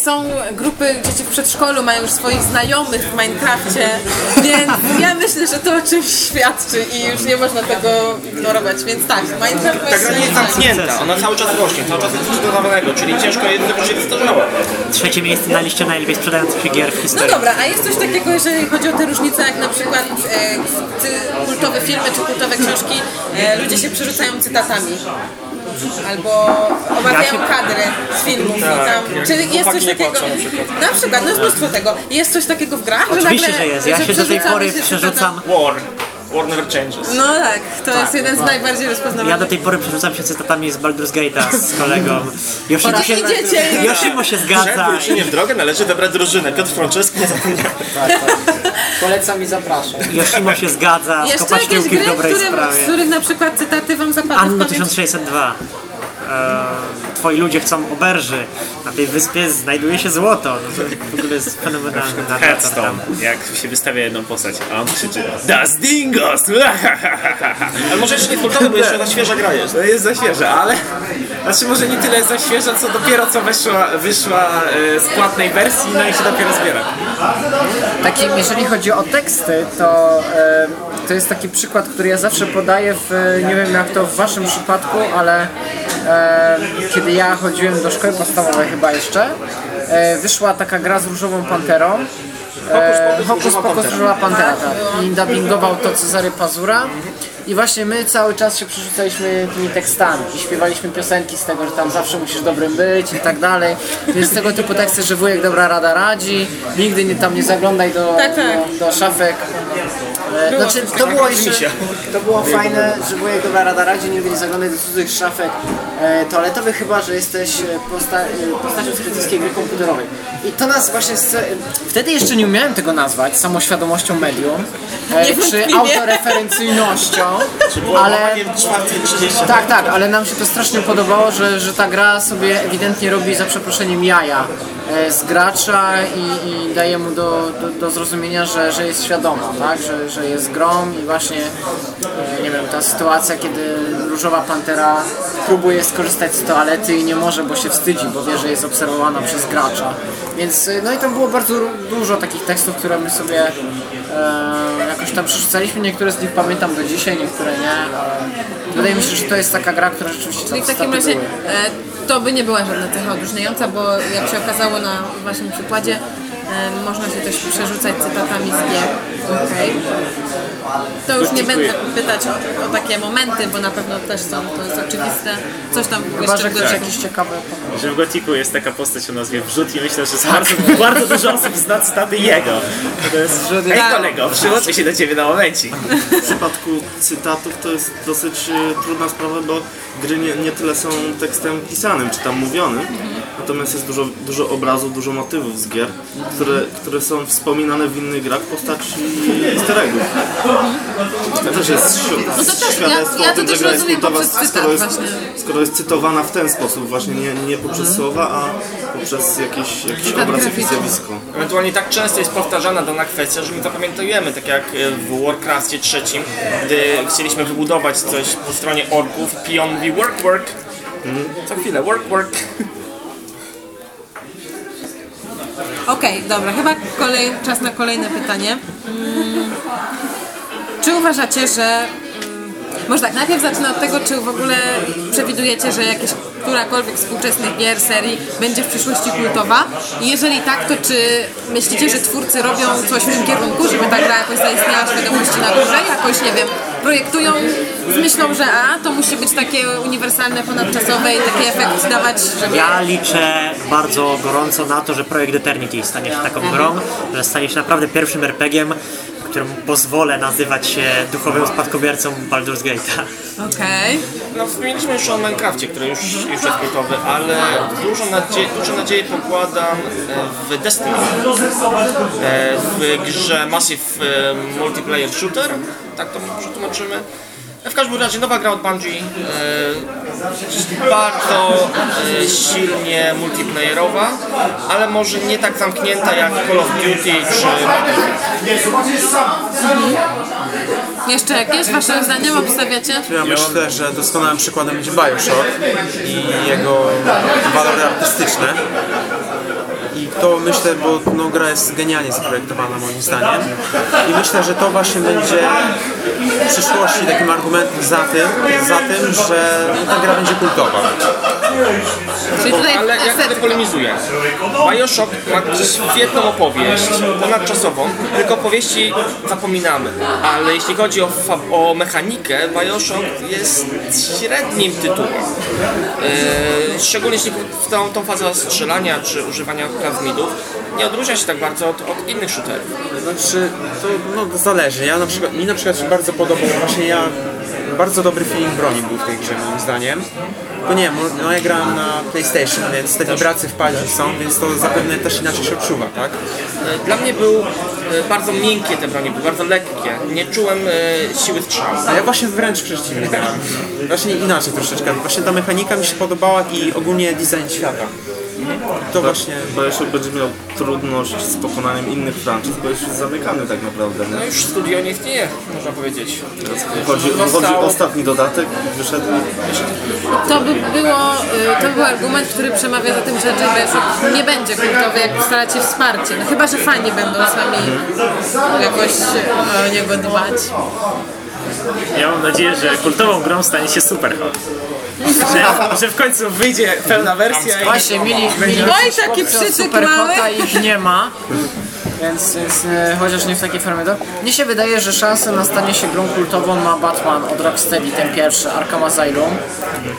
są grupy dzieci w przedszkolu, mają już swoich znajomych w Minecrafcie, więc ja myślę, że to o czymś świadczy i już nie można tego ignorować, więc tak, Minecraft Ta gra nie jest zamknięta, ona cały czas rośnie, cały czas jest coś dodawanego, czyli ciężko jest, żeby się zestarzało. Trzecie miejsce na liście najlepiej sprzedających się gier w No historii. dobra, a jest coś takiego, jeżeli chodzi o te różnice, jak na przykład e, kultowe filmy czy kultowe książki, e, ludzie się przerzucają cytatami. Albo omawiają kadry z filmów i tam. Czy jest coś takiego? na przykład. Na przykład, no jest mnóstwo tego. Jest coś takiego w grach, że Oczywiście, nagle, że jest. Ja się do tej pory się przerzucam. War. War never changes. No tak, to jest jeden z najbardziej rozpoznawalnych. Ja do tej pory przerzucam się cytatami z Baldur's Gate'a z kolegą. Yoshimo się, idziecie. Yoshimo się zgadza. Wrócenie w drogę należy wybrać drużynę. Piotr Franceski nie zapomniałem. Polecam i zapraszam. Yoshimo się zgadza, skopać piłki gry, w dobrej które, z sprawie. których na przykład cytaty wam zapadły Anno pamięć? 1602. E, twoi ludzie chcą oberży. Na tej wyspie znajduje się złoto. No to w ogóle jest fenomenalne. tam. Headstone, jak się wystawia jedną postać, a on krzyczy Das Dingos! (laughs) Ale może jeszcze nie kultowy, bo jeszcze ta świeża gra jest. To jest za świeże, ale... Znaczy może nie tyle za świeża, co dopiero co wyszła, wyszła e, z płatnej wersji, no i się dopiero zbiera. Taki, jeżeli chodzi o teksty, to, e, to jest taki przykład, który ja zawsze podaję w, nie wiem jak to w waszym przypadku, ale kiedy ja chodziłem do szkoły podstawowej chyba jeszcze, e, wyszła taka gra z Różową Panterą. E, Hokus Pokus Różowa Pantera, tak. I dubbingował to Cezary Pazura. I właśnie my cały czas się przerzucaliśmy tymi tekstami i śpiewaliśmy piosenki z tego, że tam zawsze musisz dobrym być i tak dalej. Więc tego typu teksty, że wujek dobra rada radzi, nigdy nie, tam nie zaglądaj do, Tak, tak. do, do szafek. E, Znaczy, to było jeszcze, to było fajne, że wujek dobra rada radzi, nigdy nie zaglądaj do cudzych szafek e, toaletowych, chyba, że jesteś e, posta e, postacią z krytyckiej gry komputerowej. I to nas właśnie, sce- wtedy jeszcze nie umiałem tego nazwać, samoświadomością medium, e, (laughs) czy Niewątpliwie. autoreferencyjnością, ale... Tak, tak, ale nam się to strasznie podobało, że, że ta gra sobie ewidentnie robi za przeproszeniem jaja e, z gracza i, i daje mu do, do, do zrozumienia, że, że jest świadoma, tak? że, że jest grą i właśnie e, nie wiem, ta sytuacja, kiedy Różowa Pantera próbuje skorzystać z toalety i nie może, bo się wstydzi, bo wie, że jest obserwowana przez gracza. Więc e, no i tam było bardzo dużo takich tekstów, które my sobie e, jakoś tam przerzucaliśmy. Niektóre z nich pamiętam do dzisiaj, niektóre nie. ale Wydaje mi się, że to jest taka gra, która rzeczywiście Czyli w takim razie e, to by nie była żadna cecha odróżniająca, bo jak się okazało na waszym przykładzie, można się też przerzucać cytatami z gier. Okej. To już nie będę pytać o, o takie momenty, bo na pewno też są, to jest oczywiste. Coś tam Chyba, jeszcze że jakiś ciekawy Że w Gotiku jest taka postać o nazwie Wrzut i myślę, że z bardzo, bardzo dużo osób zna cytaty jego. To jest Ej Tak. kolego, przyłączę się do ciebie na momencik. W przypadku cytatów to jest dosyć e, trudna sprawa, bo gry nie, nie tyle są tekstem pisanym czy tam mówionym, natomiast jest dużo, dużo obrazów, dużo motywów z gier, które, które są wspominane w innych grach w postaci easter eggów. To też jest świ- No to też, świadectwo ja- ja o tym, to że też gra jest kultowa, skoro jest, skoro jest cytowana w ten sposób właśnie, nie, nie poprzez słowa, a poprzez jakieś, jakiś Cytat obraz i graficzny. zjawisko. Ewentualnie tak często jest powtarzana dana kwestia, że my zapamiętujemy, tak jak e, w Warcraftie trzecim, gdy chcieliśmy wybudować coś po stronie orków, pion mówi work, work. Co chwilę, work, work. Okej, dobra, chyba kolej, czas na kolejne pytanie. Mm, Czy uważacie, że. Może tak, najpierw zacznę od tego, czy w ogóle przewidujecie, że jakieś, którakolwiek z współczesnych gier, serii będzie w przyszłości kultowa? I jeżeli tak, to czy myślicie, że twórcy robią coś w tym kierunku, żeby ta gra jakoś zaistniała świadomości na górze? Jakoś, nie wiem, projektują z myślą, że a, to musi być takie uniwersalne, ponadczasowe i taki efekt dawać, żeby... Ja liczę bardzo gorąco na to, że projekt Eternity stanie się taką grą, że stanie się naprawdę pierwszym RPG-iem, któremu pozwolę nazywać się duchowym spadkobiercą Baldur's Gate'a. Okej. No wspomnieliśmy już o Minecrafcie, który już, już jest kultowy, ale dużo nadzie duże nadzieje pokładam e, w Destiny. E, W grze Massive e, Multiplayer Shooter, tak to przetłumaczymy. W każdym razie nowa gra od Bungie, e, bardzo e, silnie multiplayerowa, ale może nie tak zamknięta jak Call of Duty czy Jeszcze jakieś waszym zdaniem obstawiacie? Ja myślę, że doskonałym przykładem będzie Bioshock i jego walory artystyczne. I to myślę, bo no, gra jest genialnie zaprojektowana moim zdaniem. I myślę, że to właśnie będzie w przyszłości takim argumentem za tym, za tym że no, ta gra będzie kultowa. Czyli tutaj Ale ja wtedy estetyka. polemizuję. Bioshock ma świetną opowieść, ponadczasową, tylko opowieści zapominamy. Ale jeśli chodzi o, o mechanikę, Bioshock jest średnim tytułem. Yy, szczególnie jeśli w tą, tą fazę strzelania czy używania nie odróżnia się tak bardzo od, od innych shooterów. Znaczy, to no, zależy. Ja na przykład, mi na przykład się bardzo podobał, właśnie ja, bardzo dobry feeling broni był w tej grze moim zdaniem. Bo nie, no ja grałem na PlayStation, więc te wibracje w palcu są, więc to zapewne też inaczej się odczuwa, tak? Yy, Dla mnie był yy, bardzo miękkie te broni, były bardzo lekkie. Nie czułem yy, siły strzału. A ja właśnie wręcz przeciwnie grałem. Właśnie inaczej troszeczkę. Właśnie ta mechanika mi się podobała i ogólnie design świata. To właśnie... Bioshock będzie miał trudność z pokonaniem innych franczyz, bo jest już zamykany tak naprawdę. No Nie? już studio nie istnieje, można powiedzieć. Wychodzi, wychodzi ostatni dodatek, wyszedł To by było, y, to by był argument, który przemawia za tym, że J. Bioshock nie będzie kultowy, jak postaracie wsparcie. No chyba, że fani będą sami jakoś y, o niego dbać. Ja mam nadzieję, że kultową grą stanie się Superhot. Że, że w końcu wyjdzie pełna wersja i Właśnie, mieli, mieli Oj, taki przytyk Superkota mały. ich nie ma. Więc, więc e, chociaż nie w takiej formie to. Mnie się wydaje, że szansę na stanie się grą kultową ma Batman od Rocksteady, ten pierwszy, Arkham Asylum.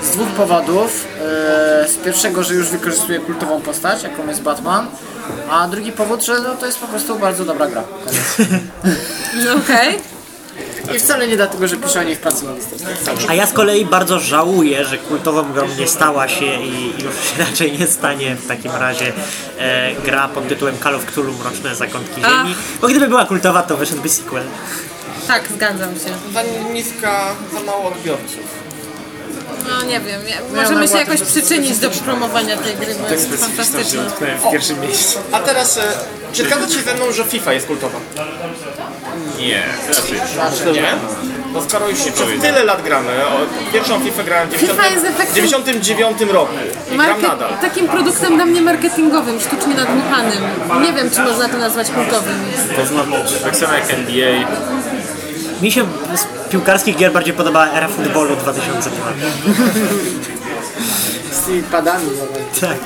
Z dwóch powodów. E, z pierwszego, że już wykorzystuje kultową postać, jaką jest Batman. A drugi powód, że no, to jest po prostu bardzo dobra gra. No Okej. I wcale nie dlatego, że pisze o niej w pracy magisterskiej. A ja z kolei bardzo żałuję, że kultową grą nie stała się i już się (laughs) raczej nie stanie w takim razie e, gra pod tytułem Call of Cthulhu Mroczne Zakątki A. Ziemi. Bo gdyby była kultowa, to wyszedłby sequel. Tak, zgadzam się. Za niska, za mało odbiorców. No nie wiem, ja, możemy się jakoś przyczynić do promowania tej gry, bo jest fantastyczna. w pierwszym miejscu. A teraz, e, czy zgadzacie ze mną, że FIFA jest kultowa? Nie, raczej Nie? No skoro już przez tyle lat gramy, o, pierwszą FIFA grałem w FIFA jest efektem- 99 roku i gram Market, nadal. takim produktem dla mnie marketingowym, sztucznie nadmuchanym. Nie wiem, czy można to nazwać kultowym. to znowu tak samo jak NBA. Mi się z piłkarskich gier bardziej podobała era futbolu 2002. Z (laughs) tymi padami. Tak.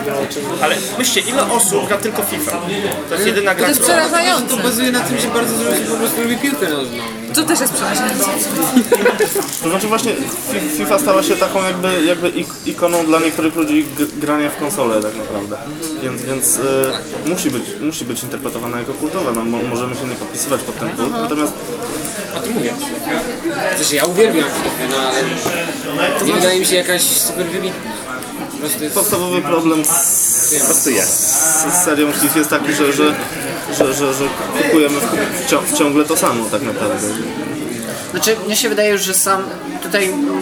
Ale myślcie, ile osób gra tylko FIFA? To jest jedyna To gra, jest która... przerażające. Bazuje na tym, że bardzo dużo osób po prostu lubi piłkę nożną. To też jest przerażające. (laughs) To znaczy właśnie Fi- FIFA stała się taką jakby, jakby ik- ikoną dla niektórych ludzi g- grania w konsolę tak naprawdę. Więc, więc e, musi, być, musi być interpretowana jako kultowa. No, mo- możemy się nie podpisywać pod ten kult, natomiast O tym mówię. Przecież ja uwielbiam piłkę, no ale nie wydaje mi się jakaś super wybitna. Prostu jest... podstawowy problem z, po prostu jest. z serią FIFA jest taki, że, że, że, że, że kupujemy w, wcią- ciągle to samo tak naprawdę. Znaczy, mnie się wydaje, że sam tutaj mm,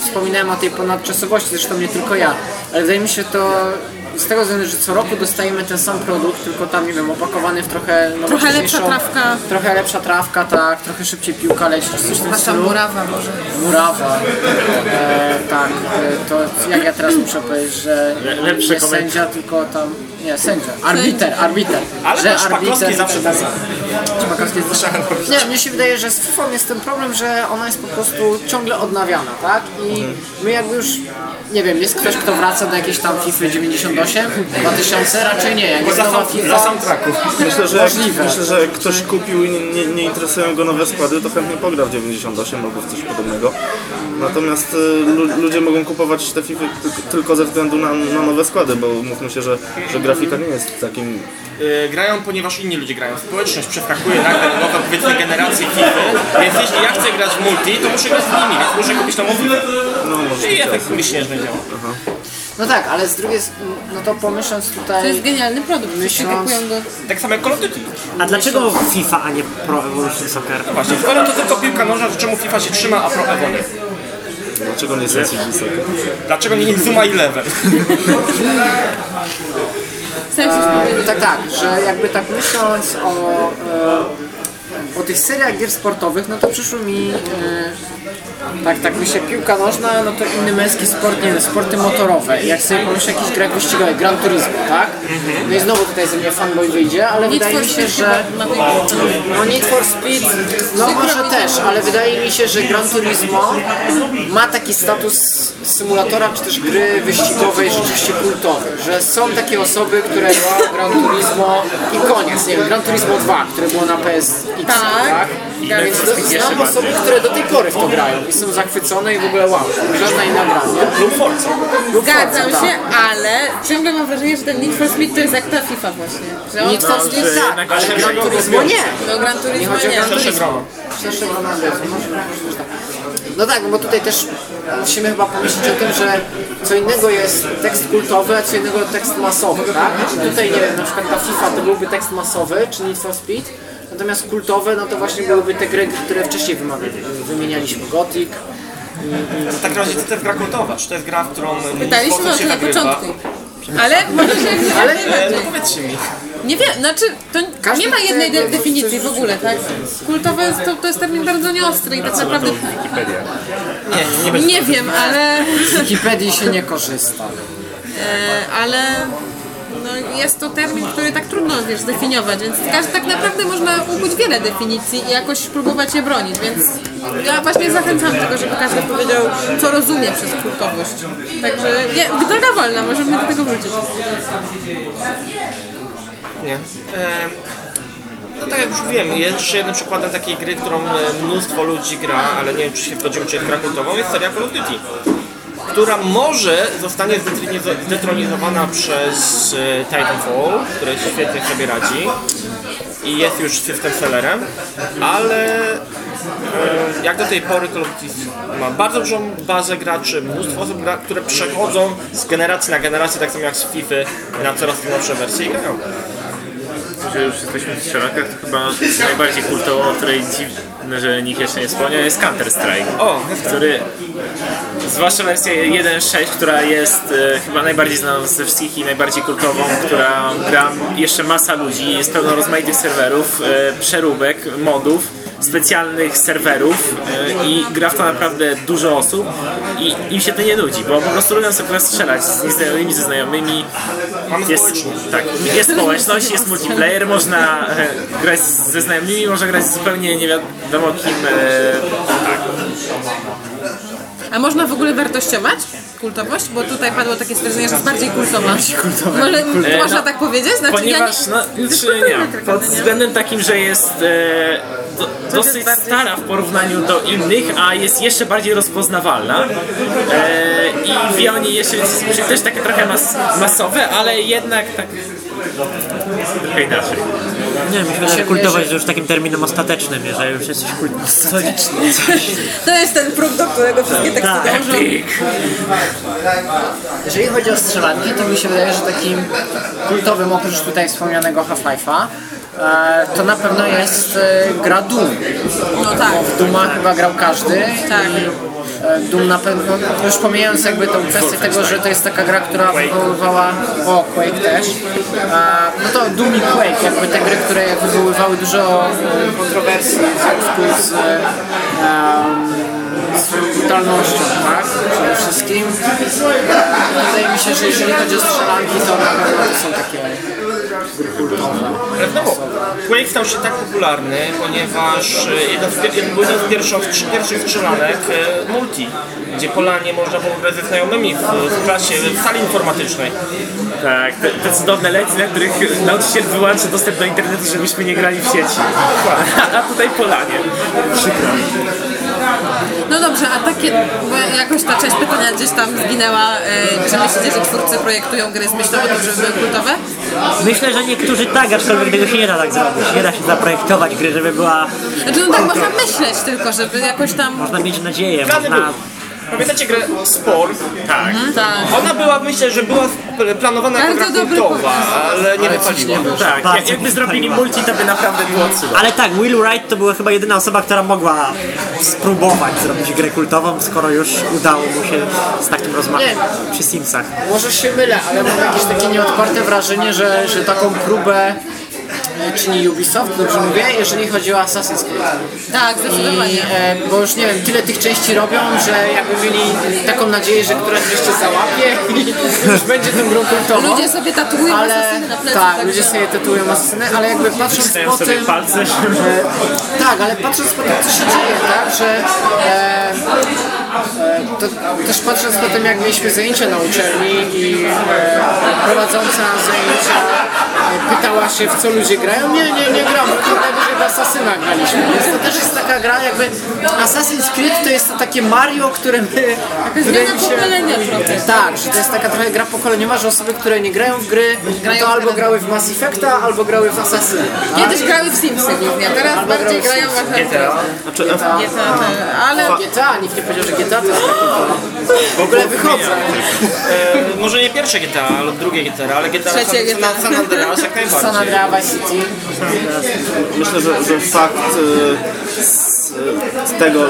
wspominałem o tej ponadczasowości, zresztą nie tylko ja, ale wydaje mi się to z tego względu, że co roku dostajemy ten sam produkt, tylko tam, nie wiem, opakowany w trochę Trochę lepsza trawka. Trochę lepsza trawka, tak, trochę szybciej piłka leci, czy coś w tym stylu. murawa może. Murawa. E, tak, e, to jak ja teraz muszę powiedzieć, że lepsze nie koment- sędzia, tylko tam, nie, sędzia, arbiter, arbiter. Ale że to Szpakowski zawsze tak, tak. Szpakowski jest Nie, mnie się wydaje, że z FIFA jest ten problem, że ona jest po prostu ciągle odnawiana, tak? I my jakby już, nie wiem, jest ktoś, kto wraca do jakiejś tam FIFA 98, 2000, raczej nie, jak jest nowa FIFA, soundtracków. Myślę, że jak, Możliwe. myślę, że jak ktoś kupił i nie, nie, nie interesują go nowe składy, to chętnie pogra w 98 albo w coś podobnego. Natomiast y, lu- ludzie mogą kupować te FIFA tylko, tylko ze względu na, na nowe składy, bo mówmy się, że, że grafika nie jest takim Y, grają, ponieważ inni ludzie grają. Społeczność przeskakuje nagle na nowe, powiedzmy, generacje FIFA, więc jeśli ja chcę grać w multi, to muszę grać z nimi, więc muszę kupić nową FIFA. no może I efekt śnieżny działa. no tak, ale z drugiej, no to pomyśląc To tutaj, jest genialny produkt. Myśląc- go. Tak samo jak Call of Duty. A dlaczego FIFA, a nie Pro Evolution Soccer? Właśnie, skoro to tylko piłka nożna, to czemu FIFA się trzyma, a Pro Evo nie? Dlaczego nie wysoko? Dlaczego nie Inzuma 11? Chcę coś powiedzieć. tak, tak, że jakby tak myśląc o, e, o tych seriach gier sportowych, no to przyszły mi e, Tak, tak myślę, piłka nożna, no to inny męski sport, nie wiem, sporty motorowe. Jak sobie pomyślę jakiś grach wyścigowych, Gran Turismo, tak? No i znowu tutaj ze mnie fanboy wyjdzie, ale Need wydaje for mi się, Speed że... chyba No Need for Speed, no może też, ale wydaje mi się, że Gran Turismo ma taki status symulatora, czy też gry wyścigowej rzeczywiście kultowej, że są takie osoby, które grają Gran Turismo i koniec, nie wiem, Gran Turismo 2, które było na PSX, tak? Tak. Więc do, znam osoby, które do tej pory w to grają i są zachwycone i w ogóle wow, żadna inna gra, nie? Lub Forza. Zgadzam się, ale ciągle mam wrażenie, że ten Need for Speed to jest jak ta FIFA właśnie. Że on Need for to Speed jest tak, ale Gran Turismo nie. No Gran Turismo nie. Gran no. Tak. No tak, no bo tutaj też musimy chyba pomyśleć o tym, że co innego jest tekst kultowy, a co innego tekst masowy, tak? Czyli tutaj, nie wiem, na przykład ta FIFA to byłby tekst masowy, czy Need for Speed, natomiast kultowe, no to właśnie byłyby te gry, które wcześniej wymienialiśmy, Gothic, W takim razie co to jest gra kultowa? Czy to jest gra, w którą Pytaliśmy o to na początku. Ale może się jak Ale-. No powiedzcie mi. Nie wiem, znaczy to Każdy nie ma jednej de- definicji w ogóle, tak? Kultowe jest- to, to jest termin bardzo nieostry i tak naprawdę Nie, nie nie wiem, ale, z Wikipedii się nie korzysta. e, ale no, jest to termin, który tak trudno wiesz, zdefiniować, więc tak naprawdę można ukuć wiele definicji i jakoś próbować je bronić, więc ja właśnie zachęcam do tego, żeby każdy powiedział, co rozumie przez kultowość. Także nie, droga wolna, możemy do tego wrócić. Nie. E, no tak jak już wiem, jeszcze jednym przykładem takiej gry, którą e, mnóstwo ludzi gra, ale nie wiem czy się czy jest gra kultową, jest seria Call of Duty. Która może zostanie zdetronizo- zdetronizowana przez e, Titanfall, które świetnie sobie radzi i jest już system sellerem, ale e, jak do tej pory Call of Duty ma bardzo dużą bazę graczy, mnóstwo osób, które przechodzą z generacji na generację, tak samo jak z FIFA na coraz nowsze wersje i grają. Że już jesteśmy w strzelankach, to chyba najbardziej kultową, o której dziwne, że nikt jeszcze nie wspomniał, jest Counter-Strike. O, który, zwłaszcza wersja 1.6, która jest e, chyba najbardziej znaną ze wszystkich i najbardziej kultową, która gra jeszcze masa ludzi, jest pełno rozmaitych serwerów, e, przeróbek, modów, specjalnych serwerów e, i gra w to naprawdę dużo osób i im się to nie nudzi, bo po prostu lubią sobie strzelać z nieznajomymi, ze znajomymi. Jest, tak, jest społeczność, jest multiplayer, można e, grać ze znajomymi, można grać zupełnie nie wiadomo kim. E, tak. A można w ogóle wartościować kultowość? Bo tutaj padło takie stwierdzenie, że jest bardziej kultowa. Może, E, można no, tak powiedzieć? Znaczy, Ponieważ, ja no, czy nie, pod nie? względem takim, że jest e, do, dosyć bardziej- stara w porównaniu do innych, a jest jeszcze bardziej rozpoznawalna e, i wie o niej jeszcze, jest też takie trochę mas, masowe, ale jednak tak trochę inaczej. Nie, myślę, że kultowość jest już takim terminem ostatecznym, że już jesteś kultowym. To jest ten próg, do którego wszystkie teksty Tak. dążą. Jeżeli chodzi o strzelanie, to mi się wydaje, że takim kultowym, oprócz tutaj wspomnianego Half-Life'a, e, to na pewno jest e, gra Doom. No tak. W Dooma chyba grał każdy. Tak. E, Doom na pewno, no już pomijając jakby tą kwestię tego, że to jest taka gra, która wywoływała, o Quake też, e, no to Doom i Quake, jakby te gry, które wywoływały dużo e, kontrowersji w związku z e, brutalnością, tak? Przede wszystkim. Wydaje mi się, że jeżeli chodzi o strzelanki, to na pewno to są takie Ale znowu, Quake stał się tak popularny, ponieważ e, jeden z, był jeden z pierwszych, pierwszych strzelanek e, multi, gdzie polanie można było grać ze znajomymi w, w klasie, w sali informatycznej. Tak, te, te cudowne lekcje, na których nauczyciel wyłącza dostęp do internetu, żebyśmy nie grali w sieci. (laughs) A tutaj Polanie. Przykro. No dobrze, a takie, bo jakoś ta część pytania gdzieś tam zginęła. E, czy myślicie, że twórcy projektują gry z myślą o tym, żeby były kultowe? Myślę, że niektórzy tak, aczkolwiek tego się nie da tak zrobić. Nie da się zaprojektować gry, żeby była... Znaczy, no tak można myśleć tylko, żeby jakoś tam... Można mieć nadzieję, można... Pamiętacie grę Spor? Tak. Tak. Ona była, myślę, że była planowana jako gra kultowa, ale nie wypaliła. Tak, jak, jakby zrobili multi, to by naprawdę było cudo. Ale tak, Will Wright to była chyba jedyna osoba, która mogła spróbować zrobić grę kultową, skoro już udało mu się z takim rozmachem przy Simsach. Może się mylę, ale mam jakieś takie nieodparte wrażenie, że, że taką próbę czyni Ubisoft, dobrze mówię, jeżeli chodzi o Assassin's Creed. Tak, I, zdecydowanie. e, bo już nie wiem, tyle tych części robią, że jakby mieli taką nadzieję, że któraś wreszcie załapie i (laughs) już będzie tą grą kultową. Ludzie sobie tatuują ale asasyny na plecy. tak, także- ludzie sobie tatuują asasyny, ale jakby patrząc Wstają po sobie tym, palce. e, tak, ale patrząc po tym, co się dzieje, tak, że e, to też patrząc po tym, jak mieliśmy zajęcia na uczelni i e, prowadząca zajęcia e, pytała się, w co ludzie grają. Nie, nie, nie gram, tylko najwyżej w Assassina graliśmy. Więc to też jest taka gra, jakby Assassin's Creed to jest to takie Mario, które my... zmiana pokolenia trochę. Tak, że to jest taka trochę gra pokoleniowa, że osoby, które nie grają w gry, Grają to albo grały w Mass Effecta, albo grały w Assassina. Kiedyś grały w Simsy głównie, teraz Albo bardziej w grają w GTA. Znaczy, GTA. Ale GTA, nikt nie powiedział, że GTA to jest taka W ogóle wychodzę. E, może nie pierwsze GTA, ale drugie GTA, ale GTA Trzecie San, GTA. San, Andreas jak San najbardziej. Andreas Vice City. Myślę, że, że fakt y, z, tego,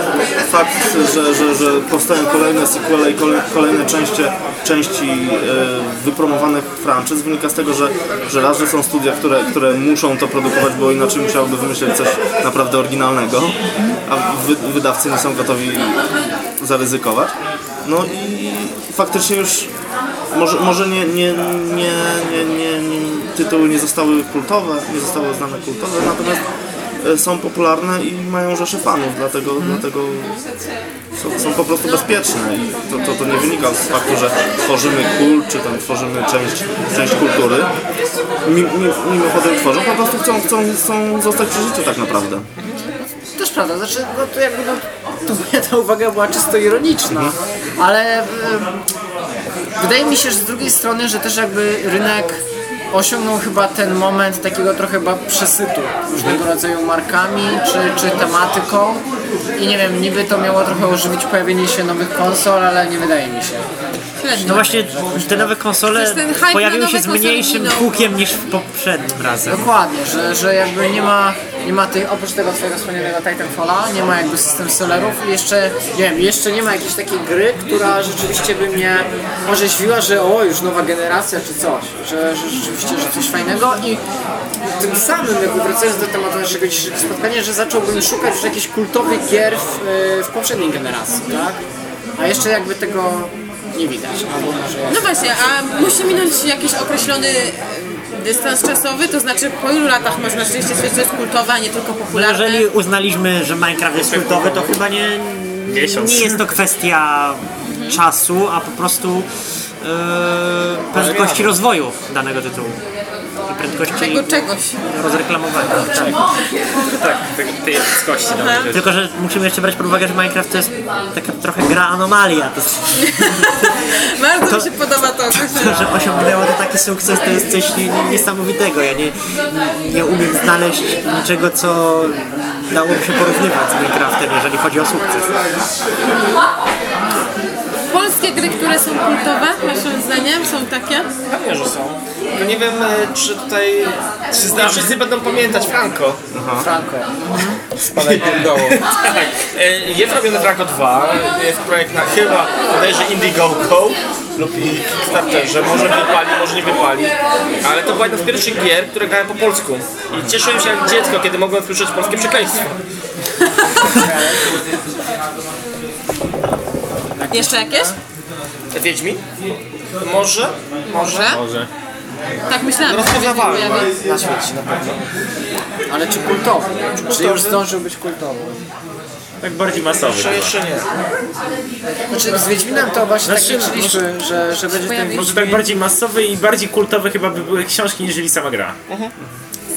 fakt, że, że, że powstają kolejne sequele i kolej, kolejne części, części y, wypromowanych franczyz wynika z tego, że, że raz, że są studia, które, które muszą to produkować, bo inaczej musiałyby wymyśleć coś naprawdę oryginalnego, a wy, wydawcy nie są gotowi zaryzykować. No i faktycznie już może, może nie, nie, nie, nie, nie, nie, tytuły nie zostały kultowe, nie zostały uznane kultowe, natomiast e, są popularne i mają rzesze fanów, dlatego, dlatego są, są po prostu bezpieczne i to, to, to nie wynika z faktu, że tworzymy kult, czy tam tworzymy część, część kultury. Mi, mi, mimochodem tworzą, po prostu chcą, chcą, chcą zostać przy życiu tak naprawdę. Też prawda, znaczy, no to jakby, no, to moja ta uwaga była czysto ironiczna, ale e, wydaje mi się, że z drugiej strony, że też jakby rynek osiągnął chyba ten moment takiego trochę chyba przesytu różnego rodzaju markami czy, czy tematyką i nie wiem, niby to miało trochę ożywić pojawienie się nowych konsol, ale nie wydaje mi się. Średnio. No właśnie te nowe konsole Przecież ten hype pojawiły na się nowe z konsole mniejszym minął. hukiem niż poprzednim razem. Dokładnie, że, że jakby nie ma, nie ma tych, oprócz tego twojego wspomnianego Titanfalla, nie ma jakby system sellerów i jeszcze, nie wiem, jeszcze nie ma jakiejś takiej gry, która rzeczywiście by mnie orzeźwiła, że o, już nowa generacja czy coś, że, że rzeczywiście, że coś fajnego i tym samym, jakby wracając do tematu naszego dzisiejszego spotkania, że zacząłbym szukać już jakichś kultowych gier w, w poprzedniej generacji, tak? A jeszcze jakby tego nie widać, albo może No właśnie, a musi minąć jakiś określony e, dystans czasowy, to znaczy po ilu latach można rzeczywiście stwierdzić, że jest kultowe, a nie tylko No popularne? jeżeli uznaliśmy, że Minecraft jest kultowy, to chyba nie, nie jest to kwestia czasu, a po prostu e, prędkości rozwoju danego tytułu. I prędkości Tego czegoś. rozreklamowania. Tak. Tak, tej, tej epickości no, Tylko, że musimy jeszcze brać pod uwagę, że Minecraft to jest taka trochę gra anomalia. To, jest- (laughs) Bardzo mi się podoba to określenie. to, że osiągnęło to taki sukces, to jest coś nie- nie- niesamowitego. Ja nie, nie umiem znaleźć niczego, co dałoby się porównywać z Minecraftem, jeżeli chodzi o sukces. Polskie gry, które są kultowe, naszym zdaniem, są takie? Pewnie, że są. Tylko nie wiem, e, czy tutaj czy nie wszyscy będą pamiętać Franco. Franco. Spadaj pierdoło. (laughs) Tak. E, Jest robiony Franco 2, jest projekt na chyba bodajże Indiegogo lub Kickstarterze, może wypali, może nie wypali, ale to była jedna z pierwszych gier, które grałem po polsku i cieszyłem się jak dziecko, kiedy mogłem słyszeć polskie przekleństwo. Jeszcze jakieś? Wiedźmi? Może? Może? Może? Tak się Rozpoznawalny na świecie na pewno. Ale czy kultowy? Czy już zdążył być kultowy? Tak bardziej masowy. Jeszcze, jeszcze nie. Znaczy z Wiedźminem to właśnie Znaczy, tak liczyliśmy, że, że będzie ten. Może tak bardziej masowy i bardziej kultowy chyba by były książki, niżeli sama gra.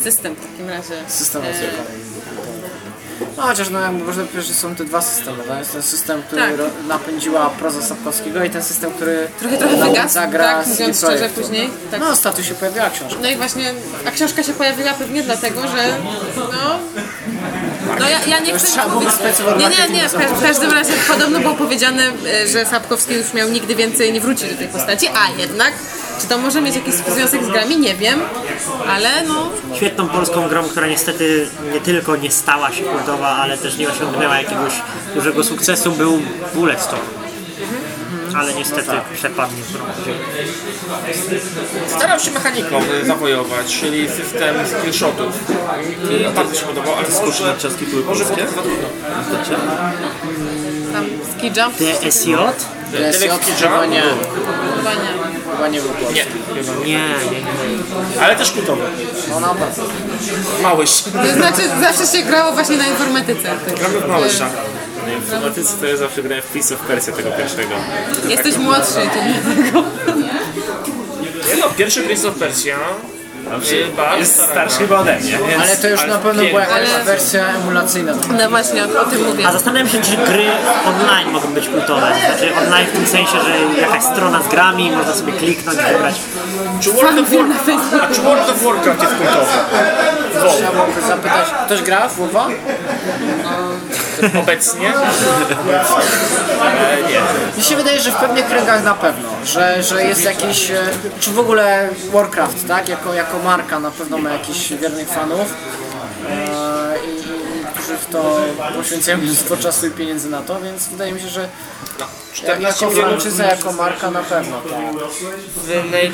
System w takim razie. system E. No chociaż no można powiedzieć, że są te dwa systemy. To jest ten system, który Tak. napędziła proza Sapkowskiego i ten system, który Trochę, trochę wygasł, zagra tak, mówiąc szczerze później. Tak. No ostatnio się pojawiła książka. No i właśnie, a książka się pojawiła pewnie dlatego, że no... No ja, ja nie chcę mówić... Nie, nie, nie, w każdym razie podobno było powiedziane, e, że Sapkowski już miał nigdy więcej nie wrócić do tej postaci, a jednak, czy to może mieć jakiś związek z grami, nie wiem, ale no... Świetną polską grą, która niestety nie tylko nie stała się kultowa, ale też nie osiągnęła jakiegoś dużego sukcesu, był Bulletstorm. ale niestety przepadł w brązie. Starał się mechaniką zawojować, czyli system skillshotów. I bardzo się podobał, ale Skoczy może, narciarski były może było polskie? to za trudno. Tam ski jump? DSJ? DSJ Lekki chyba nie, był polski. Nie, Nie, nie, nie. ale też kultowy. No na pewno. Małyż. To znaczy zawsze się grało właśnie na informatyce. Gramy w Małysza. Na informatyce to ja zawsze grałem w Prince of Persia tego pierwszego. Jesteś młodszy, to nie tego. Nie no, pierwszy Prince of Persia. Y, bardzo Jest starszy chyba ode mnie, więc... Ale to już na pewno była jakaś Ale- wersja emulacyjna. No właśnie, o, o tym mówię. A zastanawiam się, czy gry online mogą być kultowe. Znaczy online w tym sensie, że jakaś strona z grami, można sobie kliknąć, wybrać. Czy World of Warcraft, a czy World of Warcraft jest kultowy? Chciałbym zapytać, ktoś gra w WoWa? (laughs) Obecnie? Mi się wydaje, że w pewnych kręgach na pewno, że, że jest jakiś, e, czy w ogóle Warcraft, tak, jako, jako marka na pewno ma jakichś wiernych fanów e, i, i którzy w to poświęcają mnóstwo czasu i pieniędzy na to, więc wydaje mi się, że jak, 14 jako franczyza, jako marka na pewno. Tak. w, naj,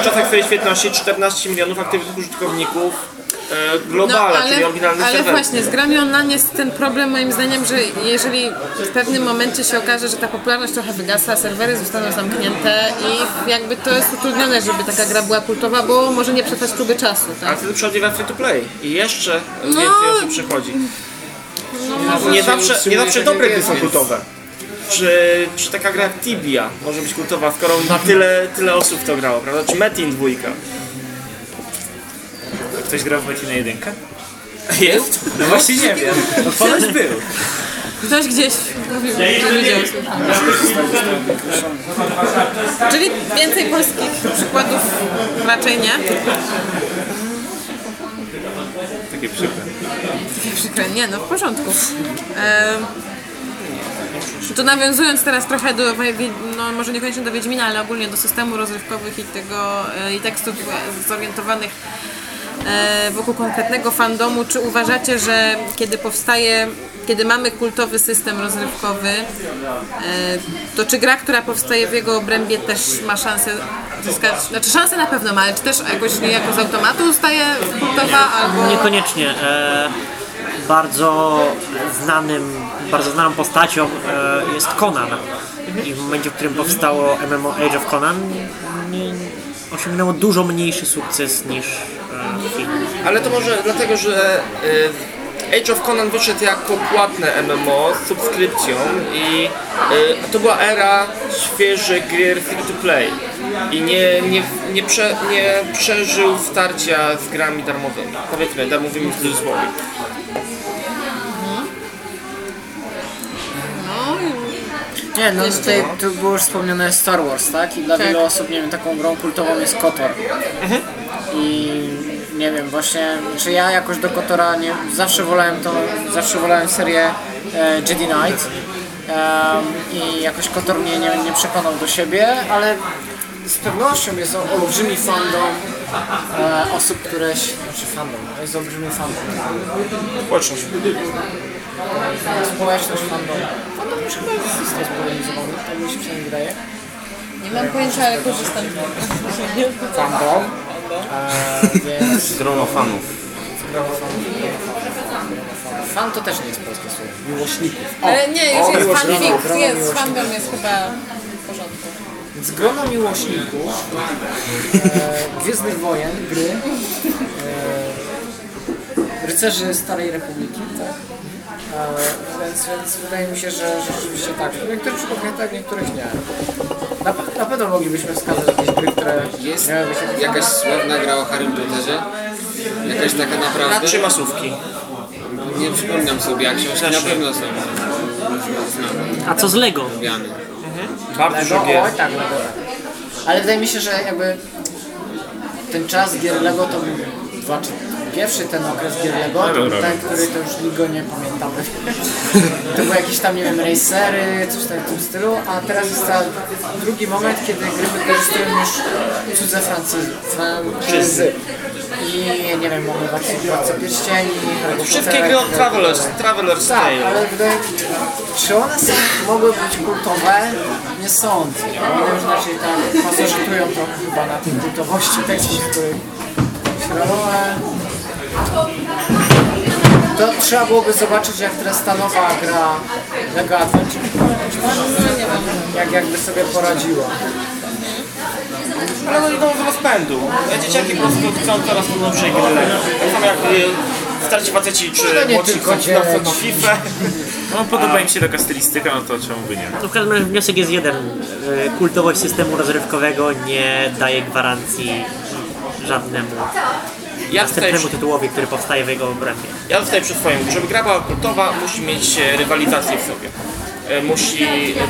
w czasach swojej świetności 14 milionów aktywnych użytkowników e, globala, czyli oryginalny No, ale serwer. właśnie, z grami online jest ten problem moim zdaniem, że jeżeli w pewnym momencie się okaże, że ta popularność trochę wygasa, serwery zostaną zamknięte i jakby to jest utrudnione, żeby taka gra była kultowa, bo może nie przetrwać próby czasu, A tak? wtedy przychodzi free to play i jeszcze więcej osób przychodzi. No, Nie zawsze, nie zawsze dobre gry są kultowe. Czy, czy taka gra jak Tibia może być kultowa, skoro tyle, tyle osób to grało, prawda? Czy Metin dwójka? Ktoś grał w Metina 1? Jest? No właśnie nie wiem. No ponoć był. Ktoś gdzieś mówił, że widział. Czyli więcej polskich przykładów raczej nie. Takie przykre. Przykre, nie, no w porządku. Em, to nawiązując teraz trochę do, no może niekoniecznie do Wiedźmina, ale ogólnie do systemu rozrywkowych i tego, e, i tekstów e, zorientowanych wokół konkretnego fandomu, czy uważacie, że kiedy powstaje, kiedy mamy kultowy system rozrywkowy, e, to czy gra, która powstaje w jego obrębie też ma szansę zyskać, znaczy szansę na pewno ma, ale czy też jakoś niejako z automatu staje kultowa, albo... Niekoniecznie. E, bardzo znanym, bardzo znaną postacią e, jest Conan. I w momencie, w którym powstało MMO Age of Conan, osiągnęło dużo mniejszy sukces niż e. Ale to może dlatego, że y, Age of Conan wyszedł jako płatne MMO z subskrypcją i y, to była era świeżych gier free to play i nie, nie, nie, prze, nie przeżył starcia z grami darmowymi, powiedzmy darmowymi w cudzysłowie. Nie, no tutaj tu było już wspomniane Star Wars, tak? I dla Tak. wielu osób, nie wiem, taką grą kultową jest KOTOR. I nie wiem, właśnie, czy ja jakoś do KOTORa nie, zawsze wolałem to, zawsze wolałem serię e, Jedi Knight. Em, I jakoś KOTOR mnie nie, nie przekonał do siebie, ale z pewnością jest o- olbrzymi fandom e, osób, które... się- Znaczy fandom, jest olbrzymi fandom. Społeczność. Społeczność fandom. Fandom już chyba jest spolonizowany, tak mi się przynajmniej wydaje. Nie mam pojęcia, ale korzystam. Fandom. E, więc Grono fanów. fan to też nie jest polskie słowo. Miłośników. O, Ale nie, już jest miłośników, fanfic, grono jest, fandom jest chyba w porządku. Więc grono miłośników e, Gwiezdnych Wojen, gry, e, rycerzy Starej Republiki, tak? E, więc, więc wydaje mi się, że, rzeczywiście tak. Niektórych przypadkach tak, niektórych nie. Na, pe- na pewno moglibyśmy wskazać jakieś gry, które Jest miałyby się jakaś sławna gra o Harry Potterze? Jakaś taka Na naprawdę? trzy masówki. Nie przypominam sobie, a książki na pewno są znane, A co z Lego? lubiane. Bardzo Lego, dużo gier. oj, tak, Lego, tak. Ale wydaje mi się, że jakby ten czas gier Lego to był dwa, czy pierwszy ten okres gier Lego, to był ten, który to już go nie pamiętamy. (laughs) to były jakieś tam, nie wiem, racery, coś tam w tym stylu, a teraz jest ta drugi moment, kiedy gry wykorzystują już cudze francyzy. franczyzy. i nie wiem, mogą właśnie Władca Pierścieni, Wszystkie gry od Travelers, Traveler's Tak, Tale. ale wydaje czy one są, mogły być kultowe? Nie sądzę. One już raczej tam pasożytują trochę chyba na tej kultowości (laughs) tekstów, których środowe. To trzeba byłoby zobaczyć jak teraz ta nowa gra Lego Adventure jak jakby sobie poradziła. Ale idą z rozpędu. Dzieciaki po prostu chcą coraz lepszej gry Lego. Tak samo jak y, starci faceci czy No nie młodzi tylko chcą na. FIFA. No podoba im się taka stylistyka, no to czemu by nie? No w każdym razie wniosek jest jeden. E, Kultowość systemu rozrywkowego nie daje gwarancji żadnemu Ja następnemu tytułowi, który powstaje w jego obrębie. ja tutaj przy swoim, żeby gra była kultowa, musi mieć e, rywalizację w sobie. E, Musi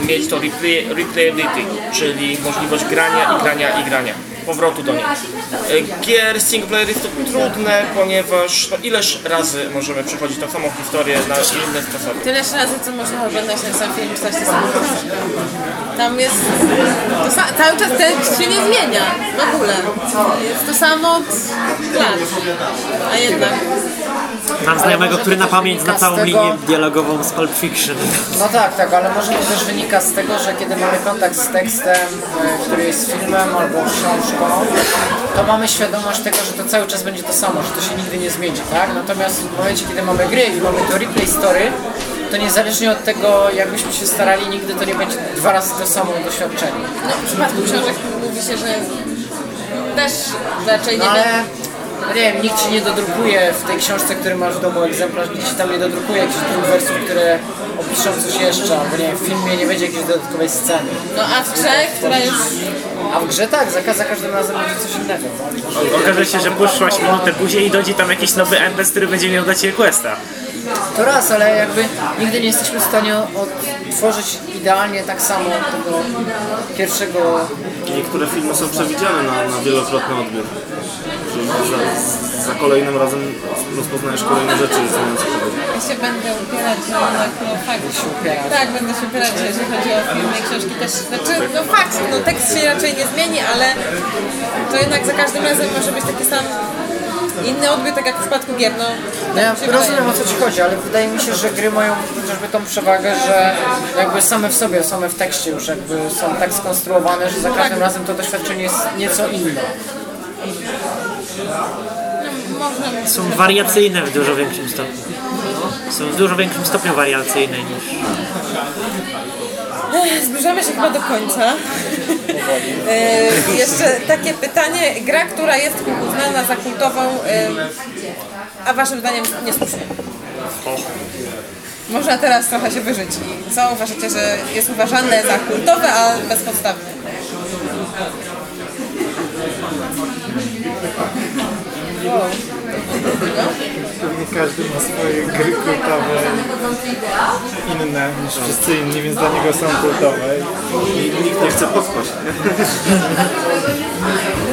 mieć to replay, replayability, czyli możliwość grania i grania i grania. Powrotu do niej. Gier single player jest to trudne, ponieważ no, ileż razy możemy przechodzić tą samą historię na inne sposoby. Tyleż razy, co można oglądać ten sam film, czytać te same. Tam jest... Sa- cały czas tekst się nie zmienia. W ogóle. Jest to samo od lat. A jednak... Mam znajomego, który na pamięć zna całą tego- linię dialogową z Pulp Fiction. No tak, tak, ale może to też wynika z tego, że kiedy mamy kontakt z tekstem, e, który jest filmem albo książką, to mamy świadomość tego, że to cały czas będzie to samo, że to się nigdy nie zmieni, tak? Natomiast w momencie, kiedy mamy gry i mamy to replay story, to niezależnie od tego, jakbyśmy się starali, nigdy to nie będzie dwa razy to samo doświadczenie. No, w przypadku książek mówi się, że też raczej nie No ale. No nie wiem, nikt ci nie dodrukuje w tej książce, który masz w domu egzemplarz, nikt ci tam nie dodrukuje jakichś dwóch wersów, które opiszą coś jeszcze, albo nie wiem, w filmie nie będzie jakiejś dodatkowej sceny. No a w grze, która jest... A w grze tak, za, za każdym razem będzie coś innego. Tak? Okaże się, że puszczasz minutę później i dojdzie tam jakiś nowy NPC, który będzie miał dla Ciebie questa. To raz, ale jakby nigdy nie jesteśmy w stanie odtworzyć idealnie tak samo tego pierwszego Niektóre filmy są przewidziane na, na wielokrotny odbiór. Że za, za kolejnym razem rozpoznajesz kolejne rzeczy. Ja się będę upierać, że jednak, no fakt. Tak, będę się upierać, że jeżeli chodzi o filmy i książki też. Znaczy, no fakt, no tekst się raczej nie zmieni, ale to jednak za każdym razem może być taki sam inny odbiór, tak jak w przypadku gier, no. No ja tak się rozumiem o co Ci chodzi, ale wydaje mi się, że gry mają chociażby tą przewagę, że jakby same w sobie, same w tekście już jakby są tak skonstruowane, że za każdym razem to doświadczenie jest nieco inne. Można Są wariacyjne w dużo większym stopniu. Są w dużo większym stopniu wariacyjne niż Zbliżamy się chyba do końca. E, jeszcze takie pytanie. Gra, która jest uznana za kultową, e, a waszym zdaniem niesłusznie? Można teraz trochę się wyżyć. Co uważacie, że jest uważane za kultowe, a bezpodstawne? Pewnie każdy ma swoje gry kultowe inne niż wszyscy inni, więc dla niego są kultowe. I nikt nie chce podpaść.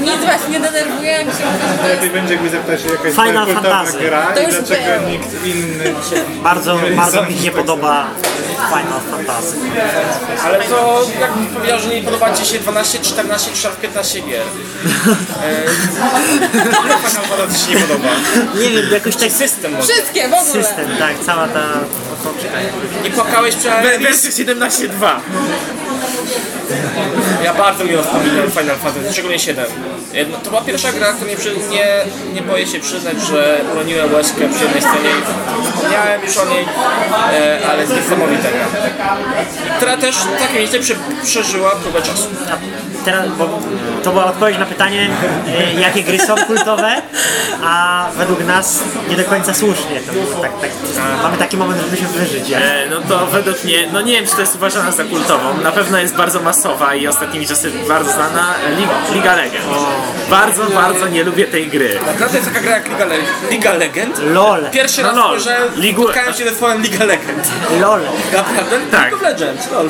Nic was nie denerwuje, jak się mówi, że to jest... Lepiej będzie jakby zapytać się jakaś Final kultowa Fantasy. gra To i już dlaczego wiem. nikt inny (laughs) bardzo, Nie bardzo mi nie tak podoba Final Fantasy. Ale to jak powiedział, że nie podoba Ci się 12, 14 czy 15 gier. Eee, (laughs) (laughs) Final Fantasy się nie podoba. Nie wiem, jakoś tak System może. Wszystkie w ogóle! system, tak, cała ta. Nie płakałeś przy Wersja 17.2. Ja bardzo miło wspominam Final Fantasy, szczególnie 7. Jedno- To była pierwsza gra, której przy, nie, nie boję się przyznać, że uroniłem łezkę przy jednej scenie. Wspomniałem już o niej, e, ale jest niesamowita gra. Która też tak mniej więcej prze, przeżyła próbę czasu. Teraz, bo to była odpowiedź na pytanie, e, jakie gry są kultowe, a według nas nie do końca słusznie. To, tak, tak, mamy taki moment, żeby się wyżyć. jak- E, no to według mnie, no nie wiem czy to jest uważana za kultową, na pewno jest bardzo masowa i ostatnimi czasy bardzo znana Lig- Liga Legend. Bardzo, bardzo nie lubię tej gry. Naprawdę jest taka gra jak Liga, Le Liga Legend? LOL, Pierwszy No raz, lol. że Ligu- spotkałem się ze słowem Liga Legend. LOL. Naprawdę? Tak. League of Legends, lol.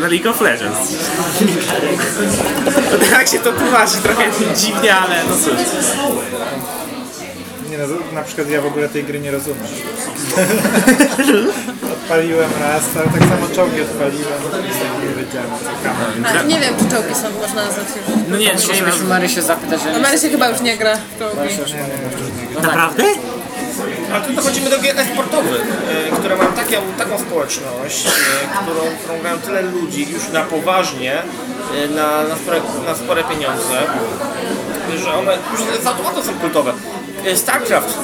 No League of Legends. (laughs) To (laughs) tak się to tłumaczy trochę dziwnie, ale no cóż. Nie no, na przykład ja w ogóle tej gry nie rozumiem. (laughs) odpaliłem raz, ale tak samo czołgi odpaliłem i nie wiedziałem co kamer. A, nie wiem, czy czołgi są można nazwać już. No nie, Musielibyśmy Mary się zapytać, że No Mary się chyba już nie gra w czołgi. Naprawdę? Ale tu dochodzimy do gier e-sportowych, e, które mają taką, taką społeczność, e, którą, którą grają tyle ludzi już na poważnie, e, na, na, spore, na spore pieniądze, że one już za automatu są kultowe. StarCraft,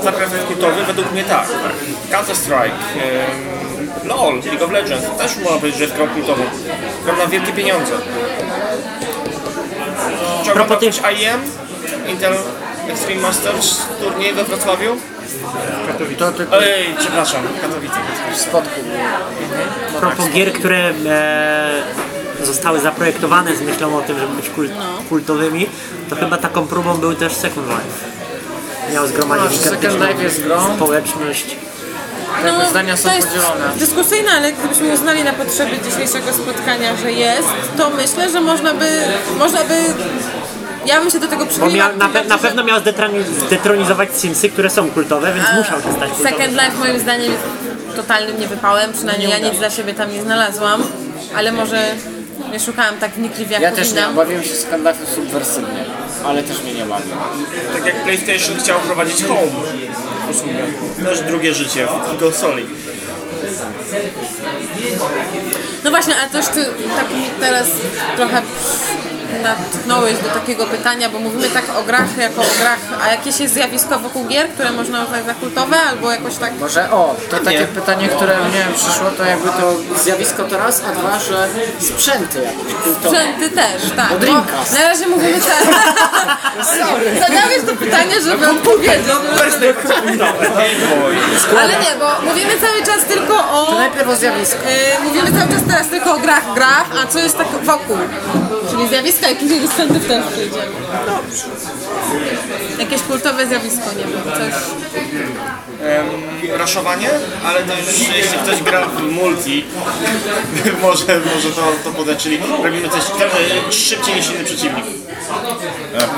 StarCraft jest kultowy według mnie tak. Counter-Strike, LOL, League of Legends, też można powiedzieć, że jest grą kultową. Na wielkie pieniądze. Propos ktoś IEM? Intel Extreme Masters turniej we Wrocławiu? To tylko Ej, przepraszam, Katowice. w spodku. A propos gier, które e, zostały zaprojektowane z myślą o tym, żeby być kult, kultowymi, to chyba taką próbą był też Second Life. Miał zgromadzić No, Second Life jest grą. społeczność. Jakby zdania są No, to jest podzielone. dyskusyjne, ale gdybyśmy uznali na potrzeby dzisiejszego spotkania, że jest, to myślę, że można by, można by ja bym się do tego Bo przychyliła. miał, na, pe, na pewno miał zdetroni- zdetronizować Simsy, które są kultowe, więc musiał się stać kultowy. Second Life moim zdaniem jest totalnym niewypałem, przynajmniej ja nic dla siebie tam nie znalazłam, ale może nie szukałam tak wnikliwie jak Ja też nie powinnam. bawiłem się z Skandafem subwersywnie, ale też mnie nie bawi. Tak jak PlayStation chciał prowadzić Home usługę. Też drugie życie w konsoli. No właśnie, ale też ty tak teraz trochę natknąłeś do takiego pytania, bo mówimy tak o grach jako o grach, a jakieś jest zjawisko wokół gier, które można uznać za kultowe, albo jakoś tak... Może o, to takie pytanie, które mnie przyszło, to jakby to zjawisko to raz, a dwa, że sprzęty jakieś kultowe. Sprzęty też, tak. No Bo Dreamcast. na razie mówimy tak. (laughs) Zadałeś to pytanie, żeby odpowiedzieć. Ale nie, bo mówimy cały czas tylko o... To najpierw o zjawisku. Yy, mówimy cały czas teraz tylko o grach, grach, a co jest tak wokół? Czyli zjawiska i później do sprzętów też przyjdziemy. Jakieś kultowe zjawisko, nie wiem, coś. Raszowanie, ale to już jeśli ktoś gra w multi, (laughs) może, może to, to podać, czyli robimy coś trochę szybciej niż inny przeciwnik.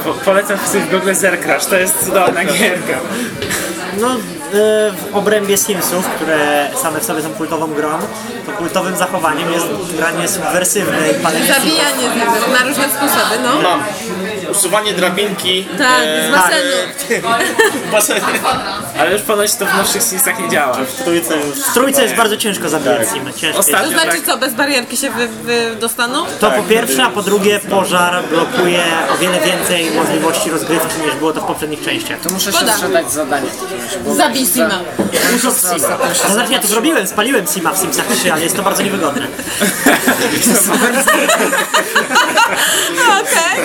Po, polecam sobie w Google Zercrash, to jest cudowna gierka. No, e, w obrębie Simsów, które same w sobie są kultową grą, to kultowym zachowaniem jest granie subwersywne i palenie Zabijanie na różne sposoby, no. Mam usuwanie drabinki Tak, e, z basenu. (laughs) w basenie. Ale już ponoć to w nowszych Simsach nie działa. W trójce już W trójce jest bardzo ciężko zabijać Simy. Ciężko jest. To znaczy tak, co, bez barierki się wy, wy dostaną? To po pierwsze, a po drugie pożar blokuje o wiele więcej możliwości rozgrywki niż było to w poprzednich częściach. To muszę się sprzedać zadanie Zabij Sima. Sima. No znaczy ja to zrobiłem, spaliłem Sima w Simsach 3, ale jest to bardzo niewygodne. (laughs) (laughs) Okej.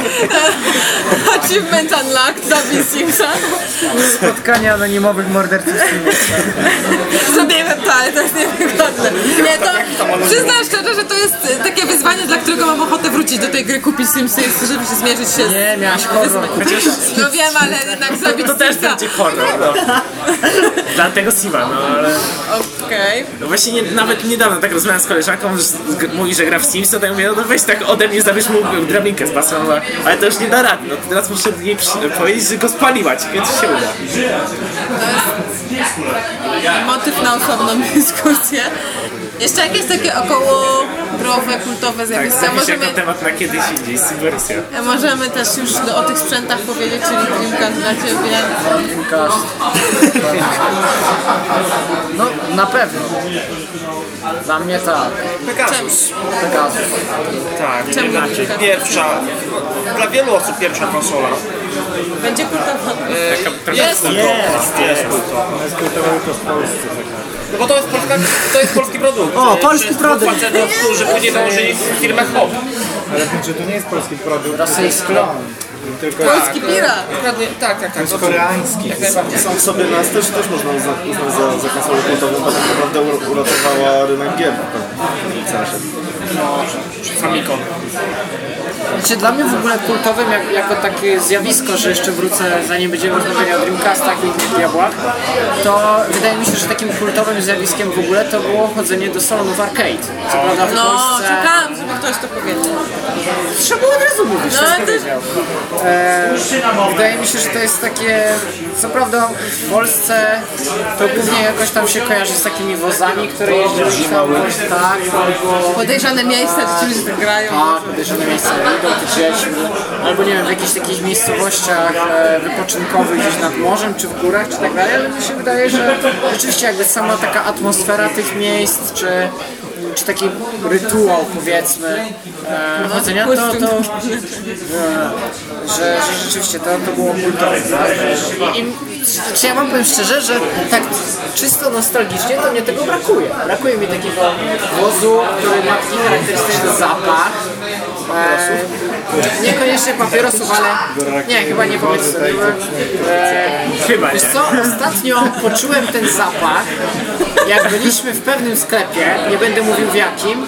Achievement unlocked, zabij Simsa. spotkanie anonimowych morderców Zrobiłem to, ale to jest niewygodne. Nie, to przyznam szczerze, że to jest takie wyzwanie, dla którego mam ochotę wrócić do tej gry, kupić Simsy, żeby się zmierzyć się z... Nie, miałaś horror. No wiem, ale jednak zrobić to też Simsa. będzie horror, no. Dlatego Sima, no ale... Okej. No właśnie nie, nawet niedawno tak rozmawiałem z koleżanką, że mówi, że gra w Sims, to ja mówię, no weź tak ode mnie zabierz mu drabinkę z basenu, ale to już nie da rady, no teraz muszę jej powiedzieć, że go spaliła, więc się uda. Motyw na osobną (laughs) dyskusję. Jeszcze jakieś takie około growe, kultowe Tak, zjawiska. zapisz Możemy, jako temat na kiedyś indziej, subwersja. możemy też już do, o tych sprzętach powiedzieć, czyli Dreamcast dla Ciebie. Dreamcast. No, na pewno. Dla mnie tak. Pegasus. Pegasus. Tak, Czemu dla- Pegasus? pierwsza, dla wielu osób pierwsza konsola. Będzie kultowa. Jest, jest, jest. jest kultowe tylko w Polsce. Tak No bo to jest, polska, to jest polski produkt. O, polski produkt. facetów, którzy później założyli firmę Hop. Ale znaczy, to nie jest polski produkt, Rosyjski klon. tylko Polski pirat. Dokładnie, tak, tak, tak. jest koreański. Sam w sobie nas też, też można uznać, uznać za, za konsolę kultową, bo tak naprawdę ur- uratowała rynek gier w pewnym czy Famicom. Znaczy, dla mnie w ogóle kultowym jak, jako takie zjawisko, że jeszcze wrócę, zanim będziemy rozmawiali o Dreamcastach i innych diabłach, to wydaje mi się, że takim kultowym zjawiskiem w ogóle to było chodzenie do salonów arcade. Co prawda w No, Polsce... czekałam, żeby ktoś to powiedział. Trzeba było od razu mówić, No, to- powiedział. E, wydaje mi się, że to jest takie, co prawda w Polsce to głównie jakoś tam się kojarzy z takimi wozami, które jeździły tam, tak, albo Podejrzane miejsca, gdzie ludzie tak grają. tak, miejsca idą te dziećmi, albo nie wiem, w jakichś takich miejscowościach e, wypoczynkowych gdzieś nad morzem, czy w górach, czy tak dalej, ale mi się wydaje, że rzeczywiście jakby sama taka atmosfera tych miejsc, czy czy taki rytuał powiedzmy e, chodzenia, to, to e, że, że rzeczywiście to, to było kultowe. I, i, czy ja wam powiem szczerze, że tak czysto nostalgicznie to mnie tego brakuje. Brakuje mi takiego wozu, który ma taki charakterystyczny zapach. E, niekoniecznie papierosów, ale nie, chyba nie powiedz sobie. E, Chyba Wiesz co, ostatnio poczułem ten zapach, jak byliśmy w pewnym sklepie, nie będę mówił w jakim,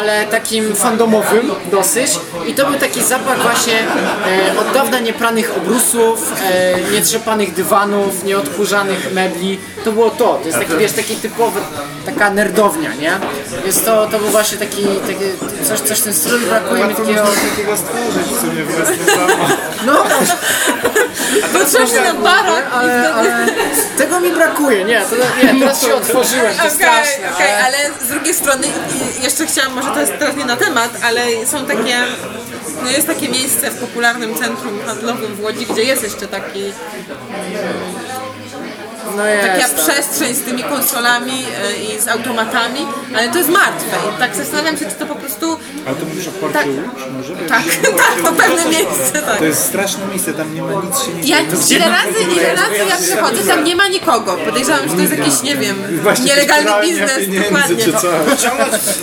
ale takim fandomowym dosyć i to był taki zapach właśnie e, od dawna niepranych obrusów, e, nietrzepanych dywanów, nieodkurzanych mebli. To było to, to jest taki, wiesz, taki typowy, taka nerdownia, nie? Więc to, to był właśnie taki, taki coś, coś w tym stylu brakuje mi takiego... takiego stworzyć w sumie zamach. No, (laughs) Potrzebny na barak. ale, ale tego mi brakuje, nie, to, nie teraz się otworzyłem, to (laughs) Okej, straszne. okej, ale- ale drugiej strony jeszcze chciałam, może to jest teraz nie na temat, ale są takie, no jest takie miejsce w popularnym centrum handlowym w Łodzi, gdzie jest jeszcze taki, No taka jest, tak. przestrzeń z tymi konsolami e, i z automatami, ale to jest martwe i tak zastanawiam się, czy to po prostu, A to mówisz o Porcie Tak. Łódź może? Tak, (laughs) tak, to pewne miejsce, tak. To jest straszne miejsce, tam nie ma nic się nie Ja dzieje. ile razy, ile razy ja przychodzę, tam nie ma nikogo. Podejrzewam, że to jest jakiś, nie wiem, Właśnie nielegalny biznes, dokładnie.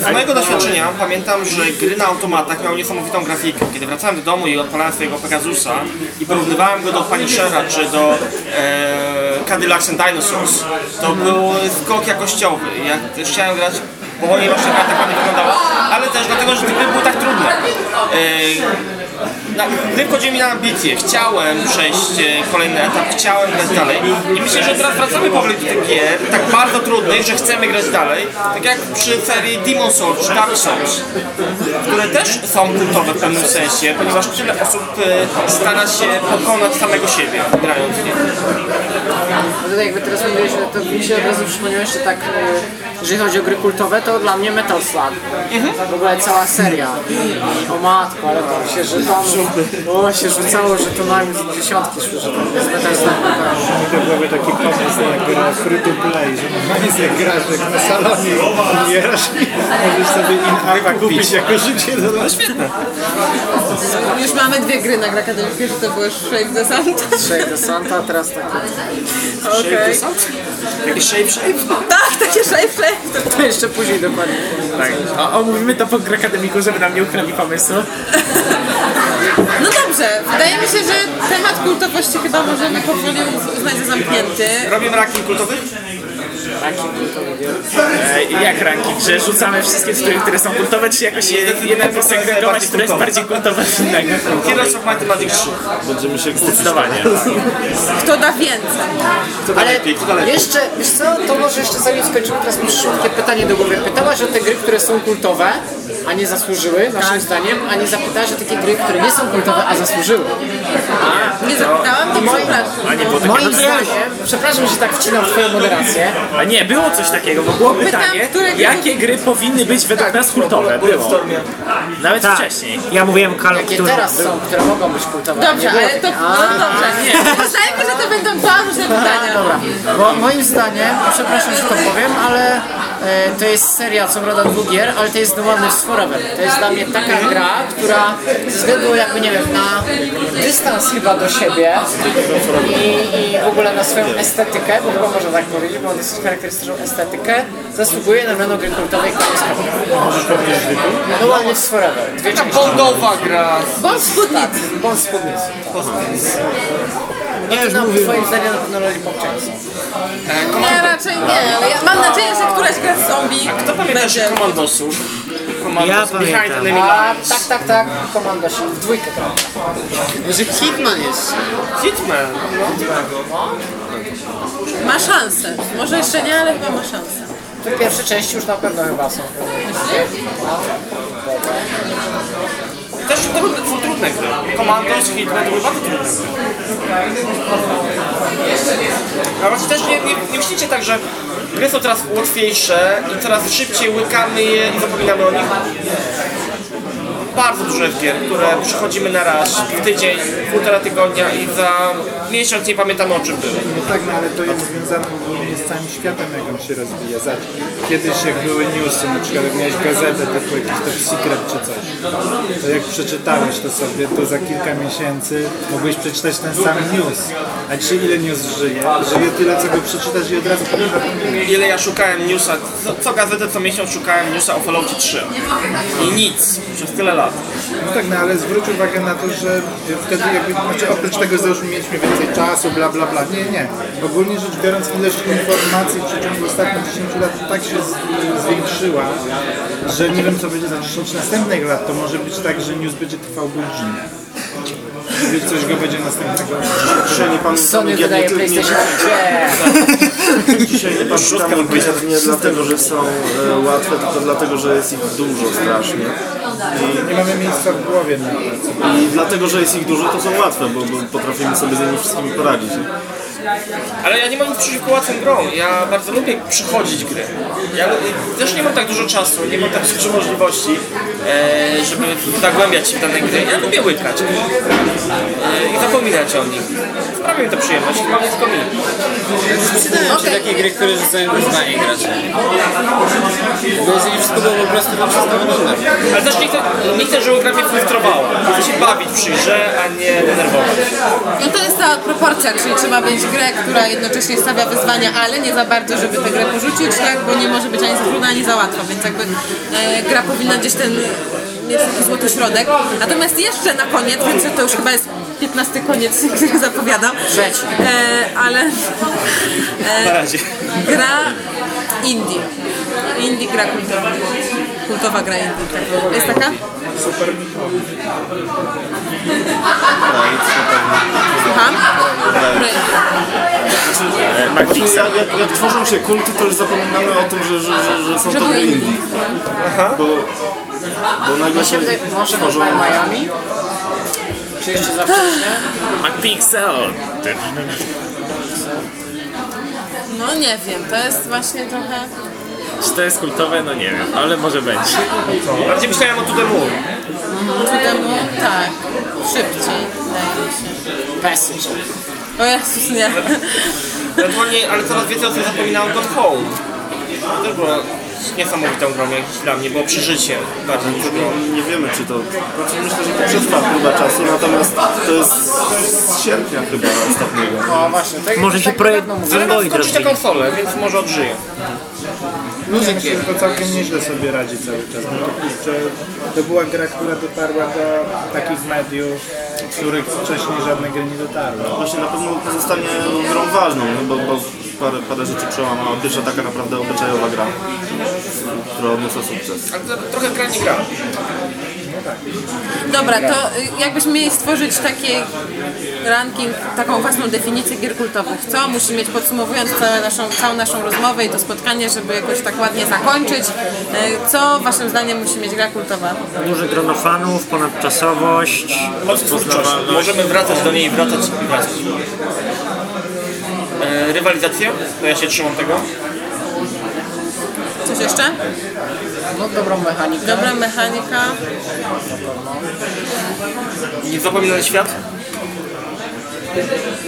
z mojego doświadczenia, pamiętam, że gry na automatach miały niesamowitą grafikę. Kiedy wracałem do domu i odpalałem swojego Pegasusa i porównywałem go do Punishera czy do e, Cadillacs Dinosaurs, to był skok jakościowy. Ja chciałem grać, bo nie właśnie gra tak ładnie wyglądała, ale też dlatego, że gry były tak trudne. Na, gdy wchodzimy na ambicje, chciałem przejść e, kolejny etap, chciałem grać dalej. I myślę, że teraz wracamy powoli do tych gier, tak bardzo trudnych, że chcemy grać dalej, tak jak przy serii Demon Souls czy Dark Souls, które też są kultowe w pewnym sensie, ponieważ tyle osób e, stara się pokonać samego siebie grając w nie. No tutaj jakby teraz mówiłeś, to mi się od razu przypomniało jeszcze tak, e, jeżeli chodzi o gry kultowe, to dla mnie Metal Slug. W ogóle cała seria. I o matko, ale to się żetonów, o się rzucało żetonami z dziesiątki szły, że to jest Metal Slug. Mi to byłby taki pomysł na grę free to play, że normalnie jak grasz jak na salonie umierasz i możesz sobie in-appa kupić jako życie do nas. Już mamy dwie gry na Gra Akademickie, że to były Shake the Santa. Shake the Santa, a teraz takie... Okej. Jakiś shape shape? Tak, takie Shake Shake. (laughs) To To jeszcze później dokładnie. Tak. O, omówimy to po grę akademiku, żeby nam nie ukradli pomysłu. No dobrze, wydaje mi się, że temat kultowości chyba możemy powoli uznać za zamknięty. Robimy ranking kultowych? E, jak ranking? Że rzucamy wszystkie tytuły, które są kultowe, czy jakoś je, jeden posegregować, które jest bardziej kultowe od innego? Heroes of Magic 3. Będziemy się Zdecydowanie. Kto da więcej? Ale lepiej, kto lepiej? jeszcze, wiesz co, to może jeszcze zanim skończymy, teraz mi przyszło takie pytanie do głowy. Pytałaś o te gry, które są kultowe, a nie zasłużyły, naszym zdaniem, a nie zapytałaś o takie gry, które nie są kultowe, a zasłużyły. Nie zapytałam, to przepraszam. Moim zdaniem, przepraszam, że tak wcinam w twoją moderację, A nie, było coś takiego, bo było pytanie, które gry- jakie gry powinny być według nas kultowe. Było. Nawet Tak. wcześniej. Ja mówiłem Call of jakie teraz są, które mogą być kultowe. Dobrze, nie było ale to, takich. no dobrze. Uznajmy, że to będą dwa różne pytania. Dobra, bo moim zdaniem, przepraszam, że to powiem, ale e, to jest seria, co prawda dwóch gier, ale to jest The One Forever. To jest dla mnie taka gra, która ze względu jakby, nie wiem, na dystans chyba do siebie i, i w ogóle na swoją estetykę, bo chyba można tak powiedzieć, bo ma dosyć charakterystyczną estetykę, zasługuje na miano gry kultowej koniec Możesz powiedzieć The One Lives Forever. Dwie części. Bondowa gra. Bądź spódnicy. Bądź spódnicy. Nie, już mówię. Twoim zdaniem na pewno Lollipop Chainsaw. Nie, raczej nie, ale ja mam nadzieję, że któraś gra z zombie Kto pamięta się będzie. Komandosów? Commandos Ja Behind pamiętam. Enemy A, Lines. tak, tak, tak, komando się w dwójkę grał. Może Hitman jest. Hitman. Ma szansę. Może jeszcze nie, ale chyba ma szansę. Te pierwsze części już na pewno chyba są. Też to były- są trudne gry. Commandos, Hitman to były bardzo trudne gry. A właśnie też nie, nie, nie myślicie tak, że gry są coraz łatwiejsze i coraz szybciej łykamy je i zapominamy o nich? Bardzo dużo jest gier, które przychodzimy na raz, w tydzień, półtora tygodnia i za miesiąc nie pamiętamy o czym były. No tak, no ale to jest związane ogólnie z całym światem, jak on się rozwija. Zobacz, kiedyś jak były newsy, na przykład jak miałeś gazetę, typu jakiś top secret czy coś, to jak przeczytałeś to sobie, to za kilka miesięcy mogłeś przeczytać ten sam news. A dzisiaj ile news żyje? Żyje tyle, co go przeczytasz i od razu zapomnisz. Ile ja szukałem newsa, co, co gazetę co miesiąc szukałem newsa o Falloutie 3. I nic, przez tyle lat. No tak, no ale zwróć uwagę na to, że wtedy jakby, znaczy oprócz tego, że już mieliśmy więcej czasu, bla bla bla, nie, nie. Ogólnie rzecz biorąc ilość informacji w przeciągu ostatnich 10 lat tak się zwiększyła, że nie wiem co będzie za 10 następnych lat, to może być tak, że news będzie trwał godzinę. Wiesz, coś go będzie następnego. Dzisiaj nie pamiętam Sony wydaje PlayStation 5. (laughs) dzisiaj nie pamiętam gier nie dlatego, że są e, łatwe, tylko dlatego, że jest ich dużo strasznie. Nie mamy miejsca w głowie na to. I dlatego, że jest ich dużo, to są łatwe, bo, bo potrafimy sobie z nimi wszystkimi poradzić. Ale ja nie mam nic przeciwko łatwym grom. Ja bardzo lubię przychodzić gry. Ja też nie mam tak dużo czasu, nie mam tak (laughs) dużo możliwości, e, żeby zagłębiać się w dane gry. Ja lubię łykać e, i zapominać o nich. Sprawia mi to przyjemność, chyba nie tylko mi. Przydają się takie gry, które rzucają wyzwanie graczy. Bo jeżeli wszystko było po prostu dobrze stworzone. Ale też nie chcę, nie chcę żeby gra mnie frustrowała. Chcę się bawić przy grze, a nie denerwować. No to jest ta proporcja, czyli trzeba mieć grę, która jednocześnie stawia wyzwania, ale nie za bardzo, żeby tę grę porzucić, tak? Bo nie może być ani za trudna, ani za łatwa, więc jakby e, gra powinna gdzieś ten mieć taki złoty środek. Natomiast jeszcze na koniec, że to już chyba jest 15 koniec, (laughs) który zapowiadam. Trzeci. E, ale Na e, razie. gra indie. Indie gra kultowa. Kultowa gra indie. Jest taka? Super Słucham? Raid. Właśnie jak, jak, jak tworzą się kulty, to już zapominamy o tym, że, że, że, że są to gry indie. Bo, bo nagle się Może tworzą... Miami? Czy jeszcze za wcześnie? McPixel! No nie wiem, to jest właśnie trochę... Czy to jest kultowe? No nie wiem, ale może będzie. Bardziej myślałem o Moon. Temu, tak, szybciej, wydaje mi się. Passage. O Jezus, nie. (laughs) Ewentualnie, ale coraz więcej osób zapominało God Home. To też było niesamowitą grą jak dla mnie, było przeżycie bardziej niż grą. Nie wiemy, czy to... Znaczy myślę, że to przetrwa próba czasu, natomiast to jest z sierpnia chyba ostatniego. O właśnie, tak Może się tak projekt dawno mówię. Ale ma Android skończyć tę rozwinie. konsolę, więc może odżyje. Myślę, że to całkiem nieźle sobie radzi cały czas. No to, kurczę, to była gra, która dotarła do takich mediów, których wcześniej żadne gry nie dotarły. Właśnie na pewno pozostanie grą ważną, nie? bo, bo parę, parę rzeczy przełamała. Pierwsza taka naprawdę obyczajowa gra, która odniosła sukces. Ale to, trochę gra nie gra. Dobra, to y, jakbyśmy mieli stworzyć taki ranking, taką własną definicję gier kultowych. Co musi mieć, podsumowując całe naszą, całą naszą rozmowę i to spotkanie, żeby jakoś tak ładnie zakończyć, y, co waszym zdaniem musi mieć gra kultowa? Duże grono fanów, ponadczasowość. Możemy wracać do niej i wracać i wracać. E, rywalizacja, to ja się trzymam tego. Coś jeszcze? No dobrą mechanikę. Dobra mechanika. Niezapominany świat.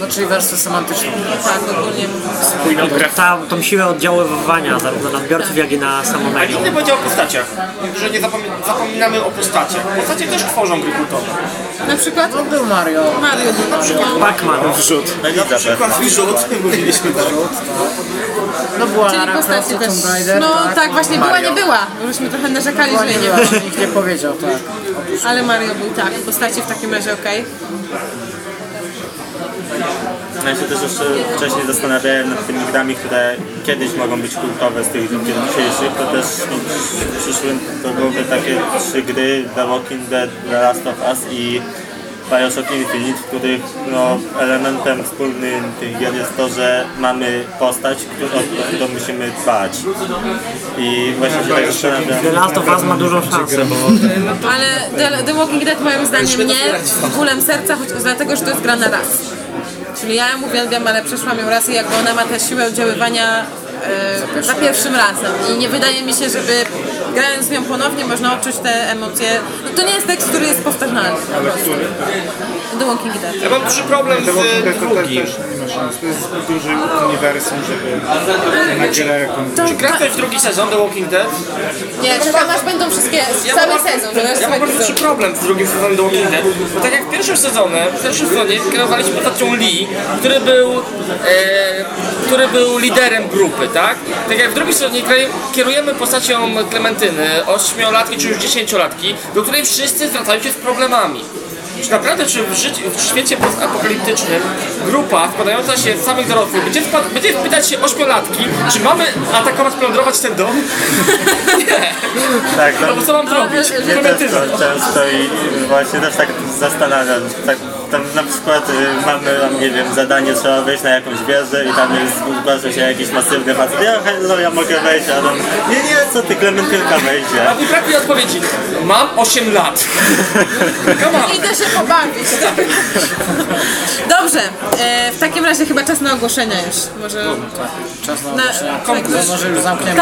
No czyli wersję semantyczną. Tak, ogólnie mówiąc. Ta, tą siłę oddziaływania zarówno na odbiorców, jak i na samo A medium. nikt nie powiedział o postaciach, że nie zapomi- zapominamy o postaciach. Postacie też tworzą gry kultowe. Na przykład No był Mario. Mario był na przykład. Pac-Man. Wrzut. Na przykład wrzut, (laughs) mówiliśmy tak. No była Czyli Lara postacie Croft, też. Tomb Raider. No tak, właśnie była, nie była. Bo Żeśmy trochę narzekali, Była, że nie nie była, nikt nie powiedział, tak. Ale Mario był tak. Postacie w takim razie okej. Ja się też jeszcze wcześniej zastanawiałem nad tymi grami, które kiedyś mogą być kultowe z tych dni dzisiejszych, to też mi przyszły do głowy takie trzy gry, The Walking Dead, The Last of Us i Bioshock Infinite, w których no, elementem wspólnym tych gier jest to, że mamy postać, którą- o którą musimy dbać. I właśnie się tak zastanawiam. The Last of Us ma dużą szansę, bo Ale The, The Walking Dead moim zdaniem nie z bólem serca, choć dlatego, że to jest gra na raz. Czyli ja ją uwielbiam, ale przeszłam ją raz i ona ma tę siłę oddziaływania e, za pierwszym razem. I nie wydaje mi się, żeby grając w nią ponownie można odczuć te emocje. No to nie jest tekst, który jest powtarzalny. The Walking Dead. Ja mam duży problem z drugim. To jest zbyt duży uniwersum, żeby na grę jakąś... To Czy gra ktoś drugi sezon The Walking Dead? Nie, czekam aż będą wszystkie, Ja cały mam- sezon, Ja mam bardzo duży problem z drugim sezonem The Walking Dead, bo tak jak w pierwszym sezonie, w pierwszym sezonie kierowaliśmy postacią Lee, który był, e, który był liderem grupy, tak? Tak jak w drugim sezonie kraj- kierujemy postacią Klementyny, ośmiolatki czy już dziesięciolatki, do której wszyscy zwracają się z problemami. Czy naprawdę, czy w, życiu, w świecie postapokaliptycznym grupa składająca się z samych dorosłych będzie, będzie pytać się ośmiolatki, czy mamy atakować, plądrować ten dom? (laughs) Nie. Tak, No bo co mam zrobić? Mnie też to często i i właśnie też tak zastanawiam. Tak, tam na przykład y, mamy tam, nie wiem, zadanie, trzeba wejść na jakąś wieżę i tam jest, zgłasza się jakiś masywny facet. Ja, no, ja mogę wejść, a tam, nie, nie, co ty, Klementynka wejdzie. A mi brakuje odpowiedzi. Mam 8 lat. Come on. Idę się pobawić. Dobrze, e, w takim razie chyba czas na ogłoszenia już. Może... Czas na Na, ogłoszenia. tak, To może już zamkniemy.